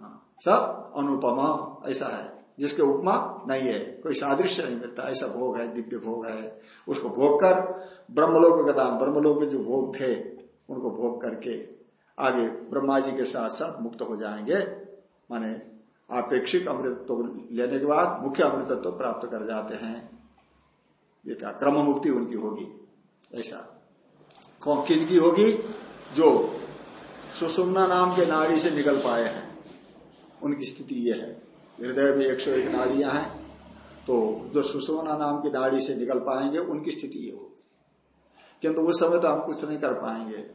हाँ, सब अनुपमा, ऐसा है। जिसके उपमा नहीं है, कोई सादृश्य नहीं मिलता, ऐसा भोग है, दिव्य भोग है। उसको भोग कर, ब्रह्मलोक का दान, ब्रह्मलोक में जो भोग थे, उनको भोग करके आगे ब्रह्मा जी के साथ साथ मुक्त हो जाएँगे। माने आपेक्षिक अमृतत्व लेने के बाद मुख्य अमृतत्व प्राप्त कर जाते हैं। ये क्या क्रम मुक्ति उनकी होगी, ऐसा। किन की होगी? जो सुषुम्ना नाम के नाड़ी से निकल पाए हैं। उनकी स्थिति ये है। हृदय में एक सौ एक नाड़ियाँ हैं तो जो सुषुम्ना नाम की नाड़ी से निकल पाएँगे, उनकी स्थिति ये होगी। किंतु उस समय तो हम कुछ नहीं कर पाएँगे।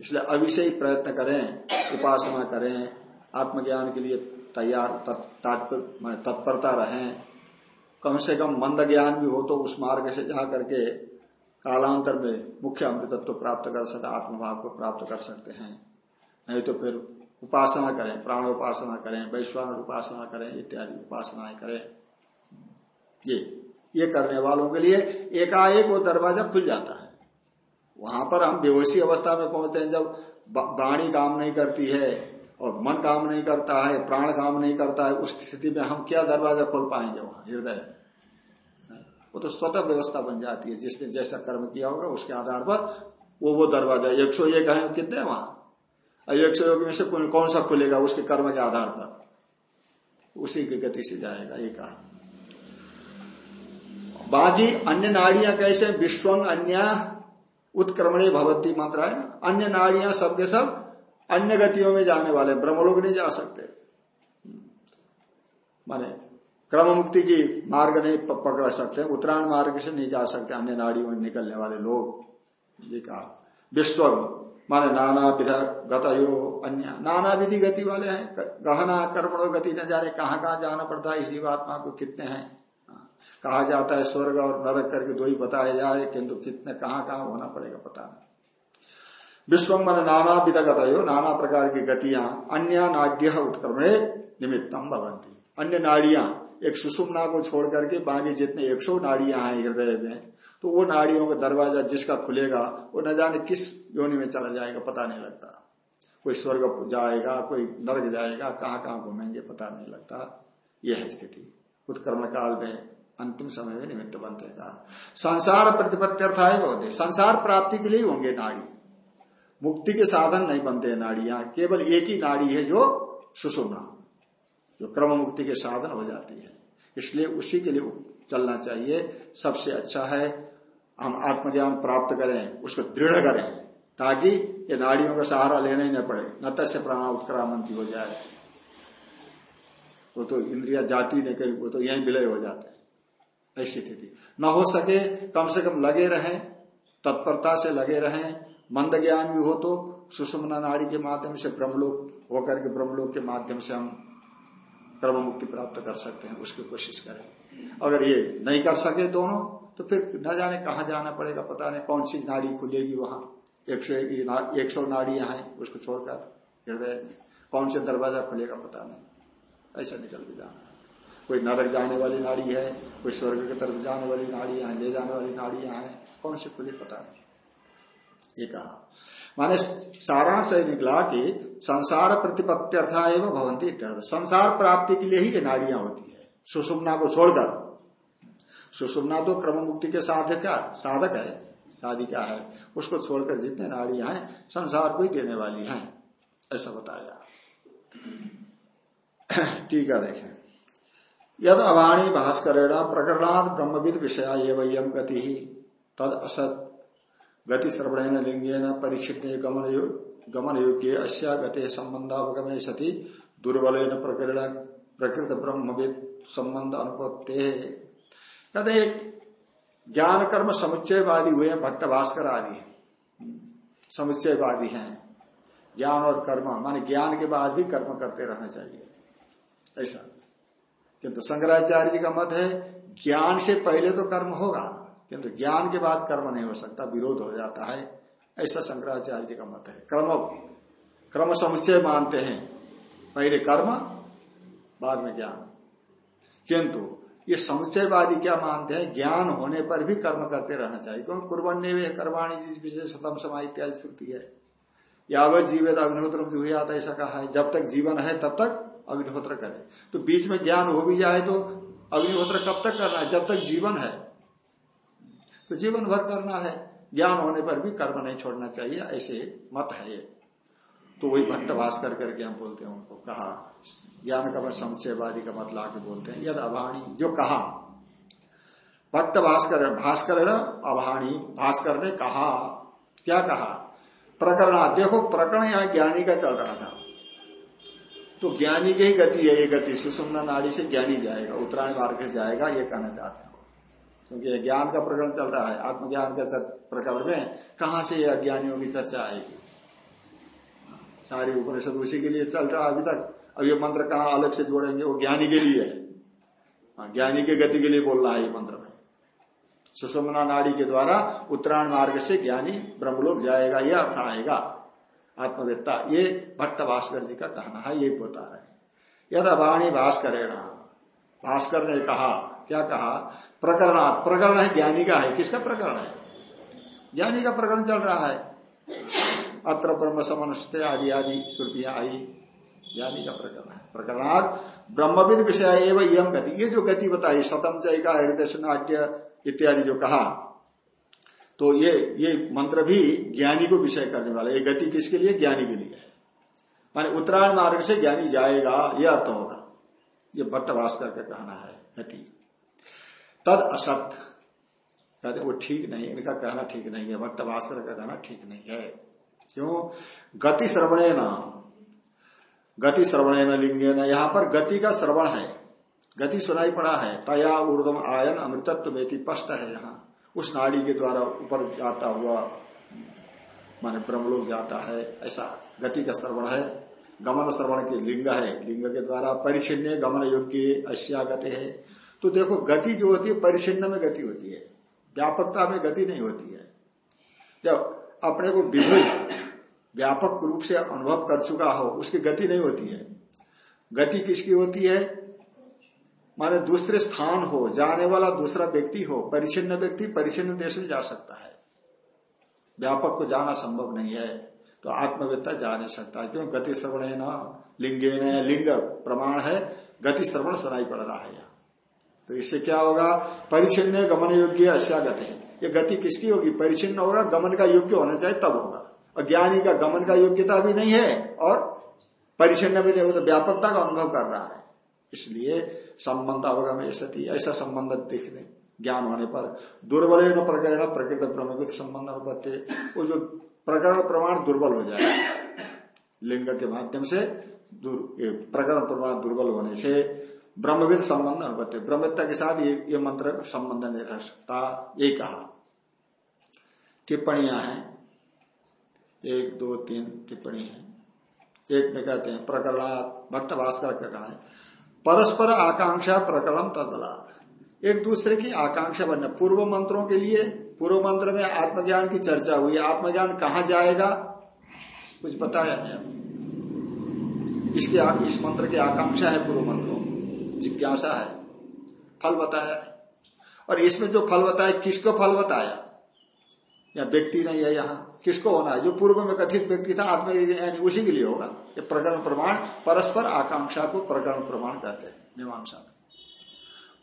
इसलिए अभी से ही प्रयत्न करें, उपासना करें, आत्मज्ञान के लिए तैयार तत्परता रहें। कम से कम मंद ज्ञान भी हो तो उस मार्ग से जा करके कालांतर में मुख्य अमृतत्व प्राप्त कर सकते आत्मभाव को प्राप्त कर सकते हैं। नहीं तो फिर उपासना करें प्राण उपासना करें वैश्वान उपासना करें, इत्यादि उपासनाएँ करें। ये ये करने वालों के लिए एकाएक वो दरवाज़ा खुल जाता है। वहाँ पर हम बेहोशी अवस्था में पहुँचते हैं जब वाणी काम नहीं करती है और मन काम नहीं करता है, प्राण काम नहीं करता है, उस स्थिति में हम क्या दरवाज़ा खोल पाएँगे वहाँ, हृदय वो तो स्वतः व्यवस्था बन जाती है, जिसने जैसा कर्म किया होगा उसके आधार पर वो वो दरवाज़ा, एक सौ एक है, कितने वहाँ? सौ एक में से कौन सा खुलेगा उसके कर्म के आधार पर? उसी की गति से जाएगा, ये कहा। बाकी अन्य नाड़ियाँ कैसे विश्वंग अन्य उत्क्रमणी भगवती मंत्र है ना? अन्य नाड़ियाँ सब के सब अन्य गतियों में जाने वाले ब्रह्मलोक नहीं जा सकते। माने क्रम मुक्ति की मार्ग नहीं पकड़ सकते, उत्तरायण मार्ग से नहीं जा सकते अन्य नाड़ियों में निकलने वाले लोग। जी कहा। विश्व माने नाना विध गतयो अन्य। नाना विधि गति वाले हैं, गहना, कर्मणो गति न जाने कहाँ कहाँ जाना पड़ता है, इसी बात में कितने हैं। कहा जाता है स्वर्ग और नरक करके दो ही बताया जाए, किंतु कितने कहाँ कहाँ होना पड़ेगा पता नहीं। विश्व मन नाना विधा विधगत नाना प्रकार की गतियाँ, अन्य नाड्य उत्क्रमणे निमित्तम भवंती अन्य नाड़ियाँ, एक सुषुम्ना को छोड़ करके बाकी जितने एक सौ नाड़ियाँ हैं हृदय में तो वो नाड़ियों का दरवाज़ा जिसका खुलेगा, वो न जाने किस योनि में चला जाएगा, पता नहीं लगता। कोई स्वर्ग जाएगा, कोई नर्क जाएगा, कहाँ कहाँ घूमेंगे, पता नहीं लगता। यह है स्थिति। उत्क्रमण काल में अंतिम समय में निमित्त बनते संसार प्रतिपत्त्यर्थ है। बहुत संसार प्राप्ति के लिए होंगे नाड़ी। मुक्ति के साधन नहीं बनते नाड़ियाँ। केवल एक ही नाड़ी है जो सुषुम्ना, जो क्रम मुक्ति के साधन हो जाती है। इसलिए उसी के लिए चलना चाहिए। सबसे अच्छा है हम आत्मज्ञान प्राप्त करें, उसको दृढ़ करें, ताकि ये नाड़ियों का सहारा लेना ही न पड़े। न तस्य प्राण उत्क्रामंती हो जाए। वो तो इंद्रिया जाति ने कही, वो तो यही विलय हो जाते हैं। ऐसी स्थिति। न हो सके, कम से कम लगे रहें, तत्परता से लगे रहें। मंद ज्ञान भी हो तो सुषमना नाड़ी के माध्यम से ब्रह्मलोक, होकर के ब्रह्मलोक के माध्यम से हम क्रम मुक्ति प्राप्त कर सकते हैं, उसकी कोशिश करें। अगर ये नहीं कर सके दोनों तो फिर न जाने कहा जाना पड़ेगा, पता नहीं कौन सी नाड़ी खुलेगी वहाँ। एक सौ एक एक सौ नाड़ियाँ हैं, उसको छोड़कर हृदय कौन से दरवाज़ा खुलेगा पता नहीं। ऐसा निकल के जाना कोई नरक जाने वाली नाड़ी है, कोई स्वर्ग की तरफ़ जाने वाली नाड़ियाँ ले जाने वाली नाड़ियाँ हैं, कौन से खुले पता नहीं। ये कहा। माने सारांश निकला कि संसार प्रतिपत्त्यर्था एवं भवंती संसार प्राप्ति के लिए ही ये नाड़ियाँ होती है। सुषुम्ना को छोड़कर। सुषुम्ना तो क्रम मुक्ति के साधक साधक है साधिका है? उसको छोड़कर जितने नाड़ियाँ हैं, संसार को ही देने वाली हैं, ऐसा बताया ठीक है, देखें। यद अवाणी भास्करेण प्रकरणात् ब्रह्मविद विषया एवं गति। तद असत। गति श्रवण लिंगेन परिचिन्न गमन गमन योग्य अश्या गते संबंधावगमे सती दुर्बल प्रकृत ब्रह्मविद संबंध अनुपत्ते। कहते ज्ञान कर्म समुच्चयवादी हुए हैं भट्ट भास्कर आदि समुच्चयवादी हैं, ज्ञान और कर्म, माने ज्ञान के बाद भी कर्म करते रहना चाहिए। ऐसा। किंतु शंकराचार्य जी का मत है, ज्ञान से पहले तो कर्म होगा। किंतु ज्ञान के बाद कर्म नहीं हो सकता, विरोध हो जाता है। ऐसा शंकराचार्य जी का मत है। क्रम क्रम समुच्चय मानते हैं। पहले कर्म, बाद में ज्ञान। किंतु ये समुच्चयवादी क्या मानते हैं? ज्ञान होने पर भी कर्म करते रहना चाहिए। क्योंकि कुर्बन्य कर्माणी जिस विशेष शतम समय इत्यादि श्रुति है। यावत जीवित अग्निहोत्र ऐसा कहा है। जब तक जीवन है, तब तक अग्निहोत्र करे। तो बीच में ज्ञान हो भी जाए तो अग्निहोत्र कब तक करना है? जब तक जीवन है। तो जीवन भर करना है। ज्ञान होने पर भी कर्म नहीं छोड़ना चाहिए, ऐसे मत है ये। तो वही भट्ट भास्कर करके हम बोलते हैं उनको, कहा, ज्ञान का समुचयवादी का मतलब आके बोलते हैं। यद अभाणी, जो कहा, भट्ट भास्कर भास्कर अभाणी, भास्कर ने कहा, क्या कहा? प्रकरण, देखो, प्रकरण यहाँ ज्ञानी का चल रहा था। तो ज्ञानी की ही गति है, ये गति, सुषमना नाड़ी से ज्ञानी जाएगा, उत्तरायण मार्ग से जाएगा, ये कहना चाहते हैं। क्योंकि ज्ञान का प्रकरण चल रहा है आत्मज्ञान का प्रकरण में कहा से यह अज्ञानियों की चर्चा आएगी? सारी उपनिषद उसी के लिए चल रहा है अभी तक। अब ये मंत्र कहा अलग से जोड़ेंगे? वो ज्ञानी के लिए है। हाँ, ज्ञानी के गति के लिए बोल रहा है ये मंत्र में। सुषमना नाड़ी के द्वारा उत्तरायण मार्ग से ज्ञानी ब्रह्मलोक जाएगा यह अर्थ आएगा। आत्मवेत्ता ये भट्ट भास्कर जी का कहना है ये बता रहे यदा वाणी भास्कर भास्कर ने कहा क्या कहा? प्रकरणार्थ प्रकरण है, ज्ञानी का है। किसका प्रकरण है? ज्ञानी का प्रकरण चल रहा है। अत्र ब्रह्म समनुष्ठते आदि आदि श्रुतियाँ आई। ज्ञानी का प्रकरण है। प्रकरणार्थ ब्रह्मविद विषय एवं यम गति। ये जो गति बताई शतम जय का हृदय नाट्य इत्यादि जो कहा तो ये ये मंत्र भी ज्ञानी को विषय करने वाला ये गति किसके लिए? ज्ञानी के लिए है। माने उत्तरायण मार्ग से ज्ञानी जाएगा यह अर्थ होगा। ये भट्ट भास्कर का कहना है, गति। तद असत। कहते वो ठीक नहीं इनका कहना ठीक नहीं है। भट्ट भास्कर का कहना ठीक नहीं है। क्यों? गति श्रवणे न। गति श्रवणे न लिंगे न। यहाँ पर गति का श्रवण है। गति सुनाई पड़ा है। तया ऊर्दम आयन अमृतत्व में स्पष्ट है यहाँ। उस नाड़ी के द्वारा ऊपर जाता हुआ, माने ब्रह्मलोक जाता है। ऐसा गति का श्रवण है। गमन श्रवण के लिंग है। लिंग के द्वारा परिचिन्न गमन योग्य अश्या गति है। तो देखो, गति जो होती है परिचिन्न में गति होती है। व्यापकता में गति नहीं होती है। जब अपने को विभु व्यापक रूप से अनुभव कर चुका हो, उसकी गति नहीं होती है। गति किसकी होती है? माने दूसरे स्थान हो, जाने वाला दूसरा व्यक्ति हो परिचिन्न व्यक्ति परिचिन्न देश में जा सकता है। व्यापक को जाना संभव नहीं है तो आत्मवेत्ता जा नहीं सकता। क्यों? गति श्रवण है ना लिंगे न लिंग प्रमाण है, गति श्रवण सुनाई पड़ रहा है तो इससे क्या होगा? परिचिन्न गमन योग्य अश्या गति है। ये गति किसकी होगी? परिचिन्न होगा, गमन का योग्य होना चाहिए तब होगा। और ज्ञानी का गमन का योग्यता भी नहीं है और परिचिन्न भी नहीं हो तो व्यापकता का अनुभव कर रहा है। इसलिए संबंध अवगम सती, ऐसा संबंध देखने। ज्ञान होने पर दुर्बल प्रकरण, प्रकृत ब्रह्म संबंध अनुपत्ति। वो जो प्रकरण प्रमाण दुर्बल हो जाए, लिंग के माध्यम से प्रकरण प्रमाण दुर्बल होने से ब्रह्मविद संबंध अनुपत्ति। ब्रह्मविद्ता के साथ ये, ये मंत्र संबंध नहीं रह सकता यही कहा। टिप्पणियाँ हैं। एक दो तीन टिप्पणी है। एक में कहते हैं प्रकरणात् भट्ट भास्कर का है परस्पर आकांक्षा प्रकरण तदलाद एक दूसरे की आकांक्षा बनना पूर्व मंत्रों के लिए पूर्व मंत्र में आत्मज्ञान की चर्चा हुई। आत्मज्ञान कहा जाएगा? कुछ बताया नहीं इसके इस मंत्र की आकांक्षा है पूर्व मंत्रों जिज्ञासा है, फल बताया। और इसमें जो फल बताया, किसको फल बताया? या व्यक्ति नहीं है यहाँ, किसको होना है? जो पूर्व में कथित व्यक्ति था, आत्म यानी उसी के लिए होगा। ये प्रकरण प्रमाण, परस्पर आकांक्षा को प्रकरण प्रमाण कहते हैं, मीमांसा में।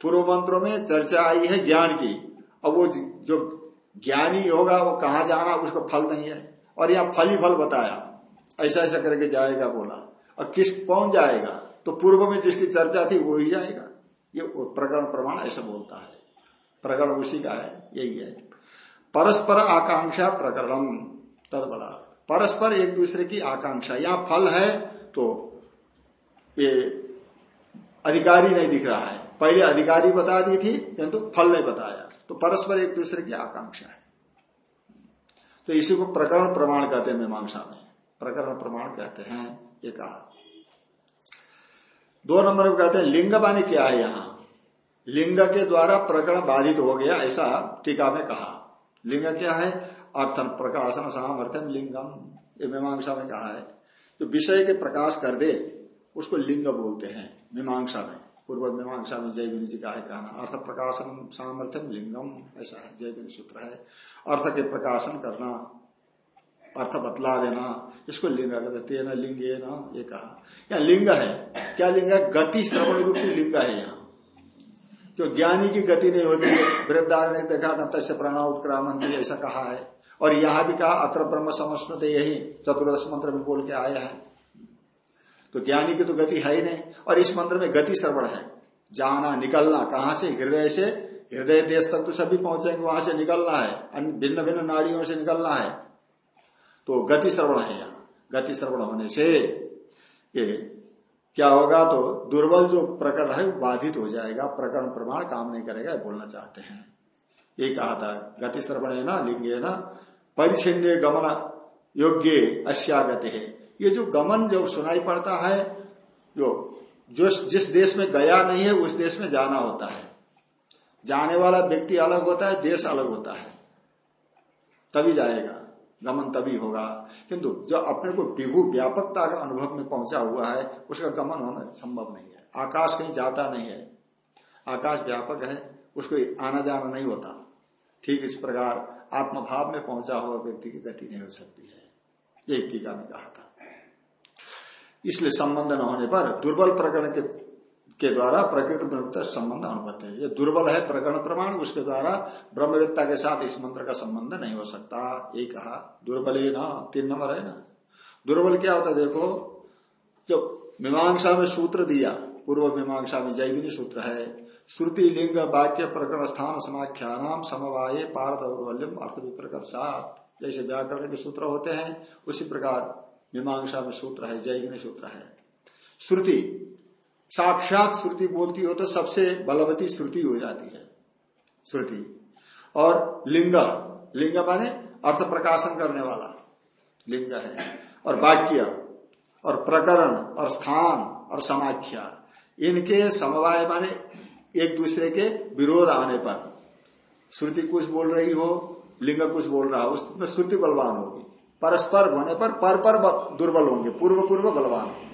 पूर्व मंत्रों में चर्चा आई है ज्ञान की। अब वो जो ज्ञानी होगा, वो कहा जाना, उसको फल नहीं है। और यहाँ फल ही फल बताया। ऐसा ऐसा करके जाएगा बोला। और किस, कौन जाएगा? तो पूर्व में जिसकी चर्चा थी वो ही जाएगा। ये प्रकरण प्रमाण ऐसा बोलता है। प्रकरण उसी का है, यही है। परस्पर आकांक्षा प्रकरण तद बला परस्पर एक दूसरे की आकांक्षा। यहाँ फल है तो ये अधिकारी नहीं दिख रहा है। पहले अधिकारी बता दी थी किंतु तो फल नहीं बताया। तो परस्पर एक दूसरे की आकांक्षा है। तो इसी को प्रकरण प्रमाण कहते हैं मीमांसा में। प्रकरण प्रमाण कहते हैं, ये कहा। दो नंबर में कहते हैं, लिंग बानी क्या है यहाँ? लिंग के द्वारा प्रकरण बाधित हो गया, ऐसा टीका में कहा। लिंग क्या है? अर्थन प्रकाशन सामर्थ्यम लिंगम, ये मीमांसा में कहा है। जो विषय के प्रकाश कर दे, उसको लिंग बोलते हैं, मीमांसा में। पूर्व मीमांसा में जय बिनी जी का है कहना। अर्थ प्रकाशन सामर्थ्यम लिंगम, ऐसा है, जय बिनी सूत्र है। अर्थ के प्रकाशन करना अर्थ बतला देना, इसको लिंग तेना लिंगे न, ये कहा। या लिंग है, क्या लिंग है? गति श्रवण रूपी लिंग है यहाँ। क्यों? ज्ञानी की गति नहीं होती है। वृद्धार ने देखा, न तस्य प्राणा उत्क्रामंती ऐसा कहा है। और यहाँ भी कहा, अत्र ब्रह्म समस्मत यही, चतुर्दश मंत्र में बोल के आया है। तो ज्ञानी की तो गति है ही नहीं। और इस मंत्र में गति सर्वण है। जाना, निकलना, कहाँ से? हृदय से। हृदय देश तक तो सभी पहुँचेंगे, वहाँ से निकलना है। भिन्न भिन्न नाड़ियों से निकलना है। तो गति श्रवण है यहाँ। गति श्रवण होने से ये क्या होगा तो दुर्बल जो प्रकरण है वो बाधित हो जाएगा, प्रकरण प्रमाण काम नहीं करेगा बोलना चाहते हैं। ये कहा था, गति श्रवण है ना, लिंगे ना परिचिन्न गमन योग्य अश्यागति है। ये जो गमन जो सुनाई पड़ता है, जो जो जिस देश में गया नहीं है, उस देश में जाना होता है। जाने वाला व्यक्ति अलग होता है, देश अलग होता है। तभी जाएगा। गमन तभी होगा। किंतु जो अपने को विभु व्यापकता का अनुभव में पहुँचा हुआ है, उसका गमन होना संभव नहीं है। आकाश कहीं जाता नहीं है। आकाश व्यापक है, उसको आना जाना नहीं होता। ठीक इस प्रकार आत्मभाव में पहुँचा हुआ व्यक्ति की गति नहीं हो सकती है। यही टीका में कहा था। इसलिए संबंध न होने पर दुर्बल प्रकरण के के द्वारा प्रकृत ब्रह्मता संबंध अनुमत है। ये दुर्बल है प्रकरण प्रमाण, उसके द्वारा ब्रह्मविद्ता के साथ इस मंत्र का संबंध नहीं हो सकता। ये कहा, दुर्बल ही ना, तीन नंबर है ना। दुर्बल क्या होता है, देखो, जो मीमांसा में सूत्र दिया, पूर्व मीमांसा में जैविनी सूत्र है, श्रुति, लिंग, वाक्य, प्रकरण, स्थान, समाख्यानाम, समवाय पार दौर्वल्यम अर्थ विप्रकर्षात जैसे व्याकरण के सूत्र होते हैं, उसी प्रकार मीमांसा में सूत्र है जैविनी सूत्र है। श्रुति साक्षात श्रुति बोलती हो तो सबसे बलवती श्रुति हो जाती है। श्रुति। और लिंग। लिंग माने अर्थ प्रकाशन करने वाला। लिंग है। और वाक्य। और प्रकरण। और स्थान। और समाख्या। इनके समवाय माने एक दूसरे के विरोध आने पर। श्रुति कुछ बोल रही हो, लिंग कुछ बोल रहा हो, उसमें श्रुति बलवान होगी। परस्पर होने पर पर पर दुर्बल होंगे, पूर्व पूर्व बलवान होंगे।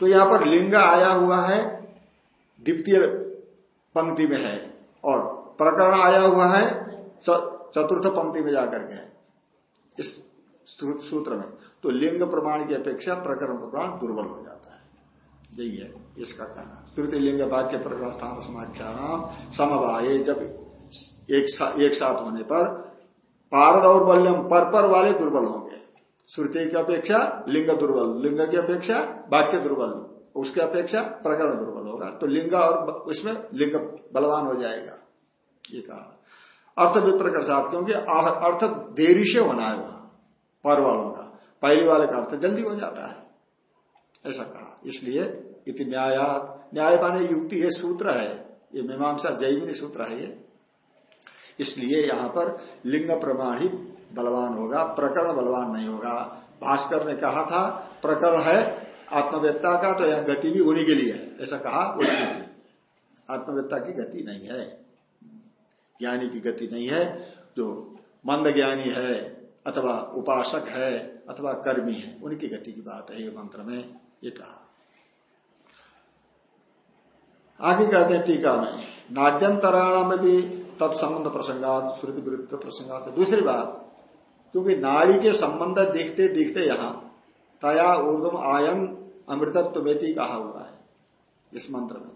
तो यहाँ पर लिंग आया हुआ है द्वितीय पंक्ति में है और प्रकरण आया हुआ है चतुर्थ पंक्ति में जाकर के है इस सूत्र में। तो लिंग प्रमाण की अपेक्षा प्रकरण प्रमाण दुर्बल हो जाता है। यही है इसका कहना। श्रुति लिंग वाक्य प्रकरण स्थान समाख्या समवाय जब एक, सा, एक साथ होने पर पारद और बल्यम पर पर वाले दुर्बल होंगे। श्रुति की अपेक्षा, लिंग दुर्बल। लिंग की अपेक्षा, वाक्य दुर्बल। उसके अपेक्षा, प्रकरण दुर्बल होगा। तो लिंग और उसमें लिंग बलवान हो जाएगा। ये कहा। अर्थ विप्रकर साथ क्योंकि अर्थ देरी से होना है वहाँ, पर वालों का। पहले वाले का अर्थ जल्दी हो जाता है। ऐसा कहा। इसलिए इति न्यायात। न्याय माने युक्ति, ये सूत्र है। ये मीमांसा जैविनी सूत्र है ये। इसलिए यहाँ पर लिंग प्रमाण ही बलवान होगा, प्रकरण बलवान नहीं होगा। भास्कर ने कहा था, प्रकरण है आत्मवेत्ता का तो यह गति भी उन्हीं के लिए है। ऐसा कहा वो ठीक आत्मवेत्ता की गति नहीं है। ज्ञानी की गति नहीं है। जो मंद ज्ञानी है, अथवा उपासक है, अथवा कर्मी है, उनकी गति की बात है, ये मंत्र में ये कहा। आगे कहते हैं टीका में नाट्यंतराणा में भी तत्संबंध प्रसंगात श्रुति विरुद्ध प्रसंगात। दूसरी बात क्योंकि नाड़ी के संबंध देखते देखते यहाँ तया ऊर्धम आयन अमृतत्व व्यती कहा हुआ है, इस मंत्र में।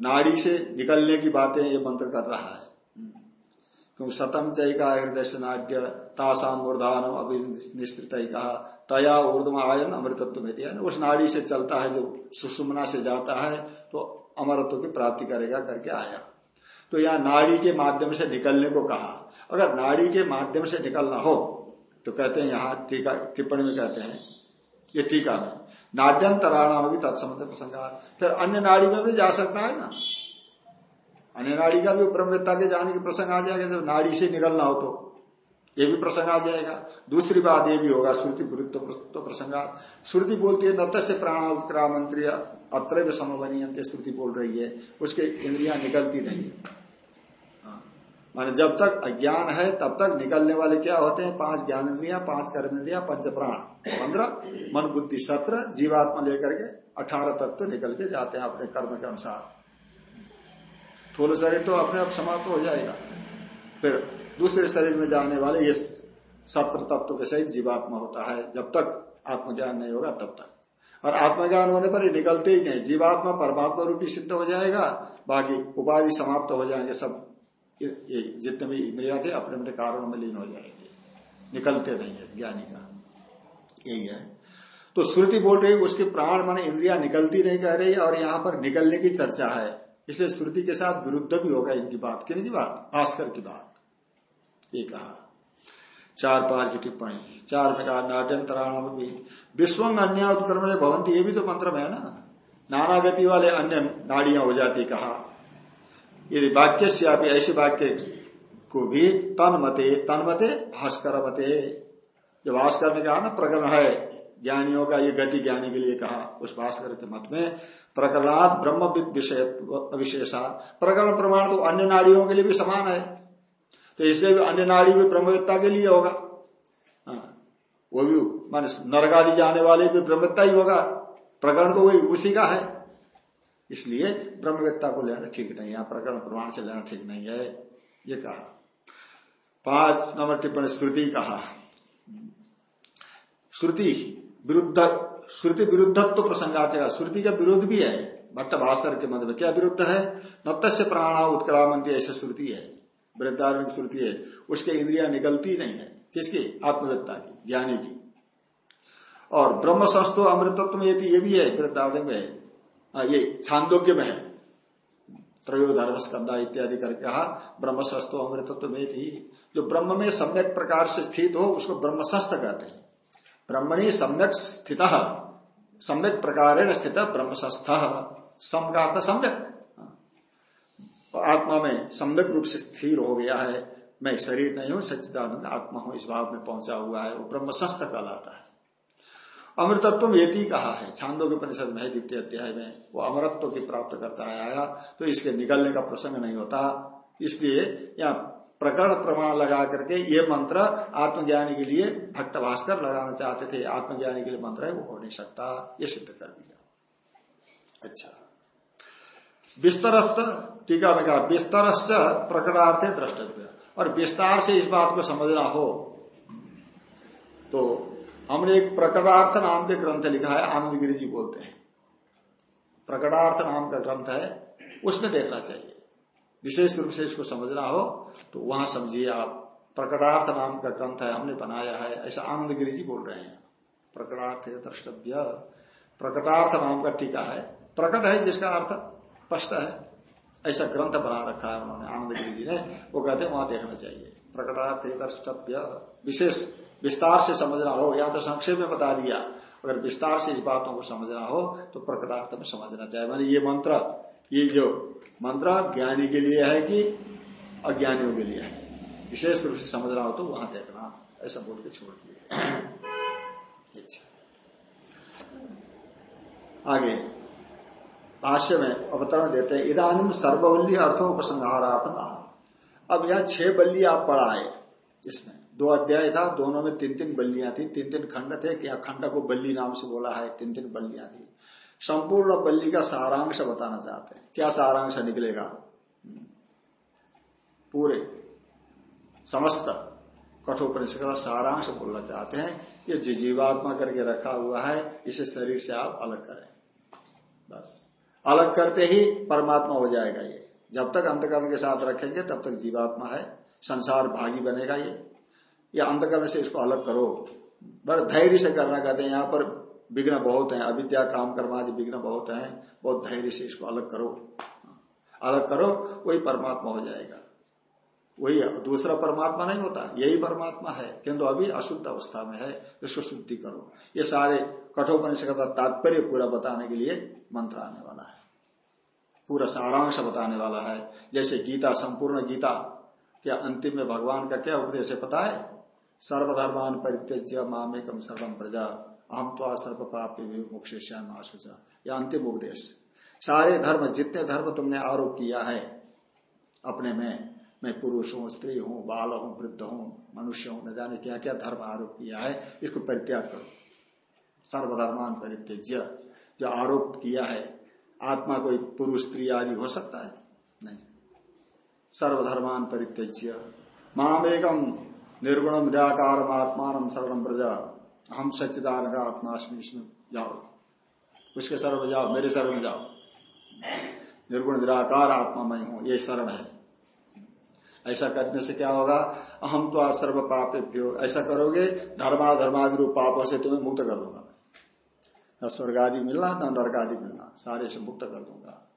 नाड़ी से निकलने की बातें ये मंत्र कर रहा है। क्योंकि सतम चय का हृदय नाट्य तासाम मूर्धानम अभी निश्चित कहा, तया ऊर्धम आयन अमृतत्व में उस नाड़ी से चलता है, जो सुषुमना से जाता है तो अमरत्व की प्राप्ति करेगा, करके आया। तो यहाँ नाड़ी के माध्यम से निकलने को कहा। अगर नाड़ी के माध्यम से निकलना हो तो कहते हैं यहाँ टीका, टिप्पणी में कहते हैं, ये टीका में नाड्यंतराणा में भी तत्समत प्रसंग फिर अन्य नाड़ी में भी जा सकता है ना? अन्य नाड़ी का भी ब्रह्मवेत्ता के जाने के प्रसंग आ जाएगा, जब नाड़ी से निकलना हो तो। ये भी प्रसंग आ जाएगा। दूसरी बात ये भी होगा, श्रुति विरुद्ध प्रसंग श्रुति बोलती है नत से प्राण उत्क्रामंत्रिय अत्र समबनी श्रुति बोल रही है, उसके इंद्रिया निकलती नहीं। है माने जब तक अज्ञान है, तब तक निकलने वाले क्या होते हैं? पाँच ज्ञान इंद्रिया पाँच कर्म इंद्रिया पंच प्राण पंद्रह, मन, बुद्धि सत्र जीवात्मा लेकर के अठारह तत्व तो निकल के जाते हैं अपने कर्म के अनुसार। थोड़े शरीर तो अपने आप समाप्त हो जाएगा। फिर दूसरे शरीर में जाने वाले ये सत्र तत्व के सहित जीवात्मा होता है। जब तक आत्मज्ञान नहीं होगा, तब तक। और आत्मज्ञान होने पर ये निकलते ही नहीं। जीवात्मा परमात्मा रूपी सिद्ध हो जाएगा। बाकी उपाधि समाप्त हो जाएँगे सब। जितने भी इंद्रिया थे, अपने अपने कारणों में लीन हो जाएँगे। निकलते नहीं है ज्ञानी का। यही है। तो श्रुति बोल रही उसके प्राण मन इंद्रिया निकलती नहीं कह रही, और यहाँ पर निकलने की चर्चा है। इसलिए श्रुति के साथ विरुद्ध भी होगा इनकी बात। किन की बात? भास्कर की बात। ये कहा। चार पाँच की टिप्पणी। चार में कहा नाट्यंतराणाम भी। विश्वंग अन्य उत्क्रमण भवंती, ये भी तो मंत्र है ना। नाना गति वाले अन्य नाड़ियाँ हो जाती, कहा। यदि वाक्य से आप ऐसे वाक्य को भी तन मते तन मते भास्कर मते जो भास्कर ने कहा ना प्रकरण है। ज्ञानियों का ये गति ज्ञानी के लिए कहा। उस भास्कर के मत में प्रकरणात ब्रह्म विषय विशेषा प्रकरण प्रमाण तो अन्य नाड़ियों के लिए भी समान है। तो इसलिए भी अन्य नाड़ी भी ब्रह्मविद्ता के लिए होगा। हाँ, वो भी मान नरगादी जाने वाले भी ब्रह्मविद्ता ही होगा। प्रकरण तो वही उसी का है। इसलिए ब्रह्मवेत्ता को लेना ठीक नहीं है, प्रकरण प्रमाण से लेना ठीक नहीं है, ये कहा। पाँच नंबर टिप्पणी, श्रुति कहा। श्रुति विरुद्ध, श्रुति विरुद्धत्व प्रसंगाचेगा श्रुति का विरोध भी है, भट्ट भास्कर के मध्य में। क्या विरुद्ध है? नत्त से प्राणा उत्क्रामंती ऐसे श्रुति है। वृद्धार्मिक श्रुति है। उसके इंद्रिया निकलती नहीं है। किसकी? आत्मवेत्ता की, ज्ञानी की। और ब्रह्म संस्तो अमृतत्व ये भी है, वृद्धार्मिक में ये छांदोग्य में है त्रयो धर्म स्कंदा इत्यादि करके कहा ब्रह्म शस्तो अमृतत्व में थी जो ब्रह्म में सम्यक प्रकार से स्थित हो, उसको ब्रह्म शस्त कहते हैं। ब्रह्मणी सम्यक स्थित, सम्यक प्रकार स्थित ब्रह्म सम का अर्थ सम्यक आत्मा में सम्यक रूप से स्थिर हो गया है। मैं शरीर नहीं हूँ, सच्चिदानंद आत्मा हूँ, इस भाव में पहुँचा हुआ है। वो ब्रह्म शस्त कहलाता है। अमृतत्व ये कहा है। छांदो के परिषद में द्वितीय अध्याय में। वो अमरत्व की प्राप्त करता आया। तो इसके निकलने का प्रसंग नहीं होता। इसलिए यहाँ प्रकरण प्रमाण लगा करके ये मंत्र आत्मज्ञानी के लिए भट्ट भास्कर लगाना चाहते थे। आत्मज्ञानी के लिए मंत्र है, वो हो नहीं सकता। ये सिद्ध कर दिया। अच्छा। विस्तर टीका में कहा विस्तर प्रकटार्थे द्रष्टव्य। और विस्तार से इस बात को समझना हो तो हमने एक प्रकटार्थ नाम के ग्रंथ लिखा है, आनंद गिरी जी बोलते हैं। प्रकटार्थ नाम का ग्रंथ है, उसमें देखना चाहिए। विशेष रूप से इसको समझना हो तो वहाँ समझिए आप, प्रकटार्थ नाम का ग्रंथ है, हमने बनाया है, ऐसा आनंद गिरी जी बोल रहे हैं। प्रकटार्थ द्रष्टव्य। प्रकटार्थ नाम का टीका है। प्रकट है जिसका अर्थ स्पष्ट है। ऐसा ग्रंथ बना रखा है उन्होंने, आनंद गिरी जी ने। वो कहते हैं, वहाँ देखना चाहिए। प्रकटार्थ द्रष्टव्य। विशेष विस्तार से समझना हो या तो संक्षेप में बता दिया। अगर विस्तार से इस बातों को समझना हो तो प्रकटार्थ में समझना चाहिए। मैंने ये मंत्र, ये जो मंत्र ज्ञानी के लिए है कि अज्ञानियों के लिए है? विशेष रूप से समझना हो तो वहाँ देखना। ऐसा बोल के छोड़ दिए अच्छा। आगे। भाष्य में अवतरण देते हैं इधानी सर्ववल्ली अर्थों को उपसंहारार्थम अब यह छह बल्ली आप पढ़ाए इसमें। दो अध्याय था, दोनों में तीन तीन बल्लियाँ थी तीन तीन खंड थे क्या खंड को बल्ली नाम से बोला है तीन तीन बल्लियाँ थी। संपूर्ण बल्ली का सारांश बताना चाहते हैं। क्या सारांश निकलेगा? पूरे, समस्त कठोपनिषद का सारांश बोलना चाहते हैं। ये जीवात्मा करके रखा हुआ है, इसे शरीर से आप अलग करें। बस। अलग करते ही परमात्मा हो जाएगा ये। जब तक अंतकरण के साथ रखेंगे, तब तक जीवात्मा है, संसार भागी बनेगा ये। या अंतकरण से इसको अलग करो। बड़े धैर्य से करना कहते हैं। यहाँ पर विघ्न बहुत है। अविद्या, काम कर्म आदि विघ्न बहुत है। बहुत धैर्य से इसको अलग करो। अलग करो, वही परमात्मा हो जाएगा। वही दूसरा परमात्मा नहीं होता। यही परमात्मा है। किंतु अभी अशुद्ध अवस्था में है। इसको शुद्धि करो। ये सारे कठोपनिषद का तात्पर्य पूरा बताने के लिए मंत्र आने वाला है। पूरा सारांश बताने वाला है। जैसे गीता, संपूर्ण गीता क्या अंतिम में भगवान का क्या उपदेश है पता है? सर्वधर्मान परित्यज्य मामेकम सर्वम प्रजा। अहम तो सर्व पाप मोक्षेश्याम आशुचा यह अंतिम उपदेश। सारे धर्म, जितने धर्म तुमने आरोप किया है, अपने में मैं पुरुष हूँ, स्त्री हूँ, बाल हूँ, वृद्ध हूँ, मनुष्य हूँ, न जाने क्या क्या धर्म आरोप किया है, इसको परित्याग करो। सर्वधर्मान परित्यज्य जो आरोप किया है, आत्मा कोई पुरुष, स्त्री आदि हो सकता है? नहीं। सर्वधर्मान परित्यज्य। मामेकम निर्गुणम निराकार आत्मान शरण प्रजा हम सच्चिदान आत्माष्टमी इसमें जाओ। उसके शरण में जाओ, मेरे शरण में जाओ। निर्गुण निराकार आत्मा मैं हूँ, ये शरण है। ऐसा करने से क्या होगा? अहम तो सर्व पापेभ्यो ऐसा करोगे धर्मा धर्मादि रूप पापों से तुम्हें मुक्त कर दूँगा मैं। न स्वर्ग आदि मिलना, न नर्क आदि मिलना, सारे से मुक्त कर दूँगा।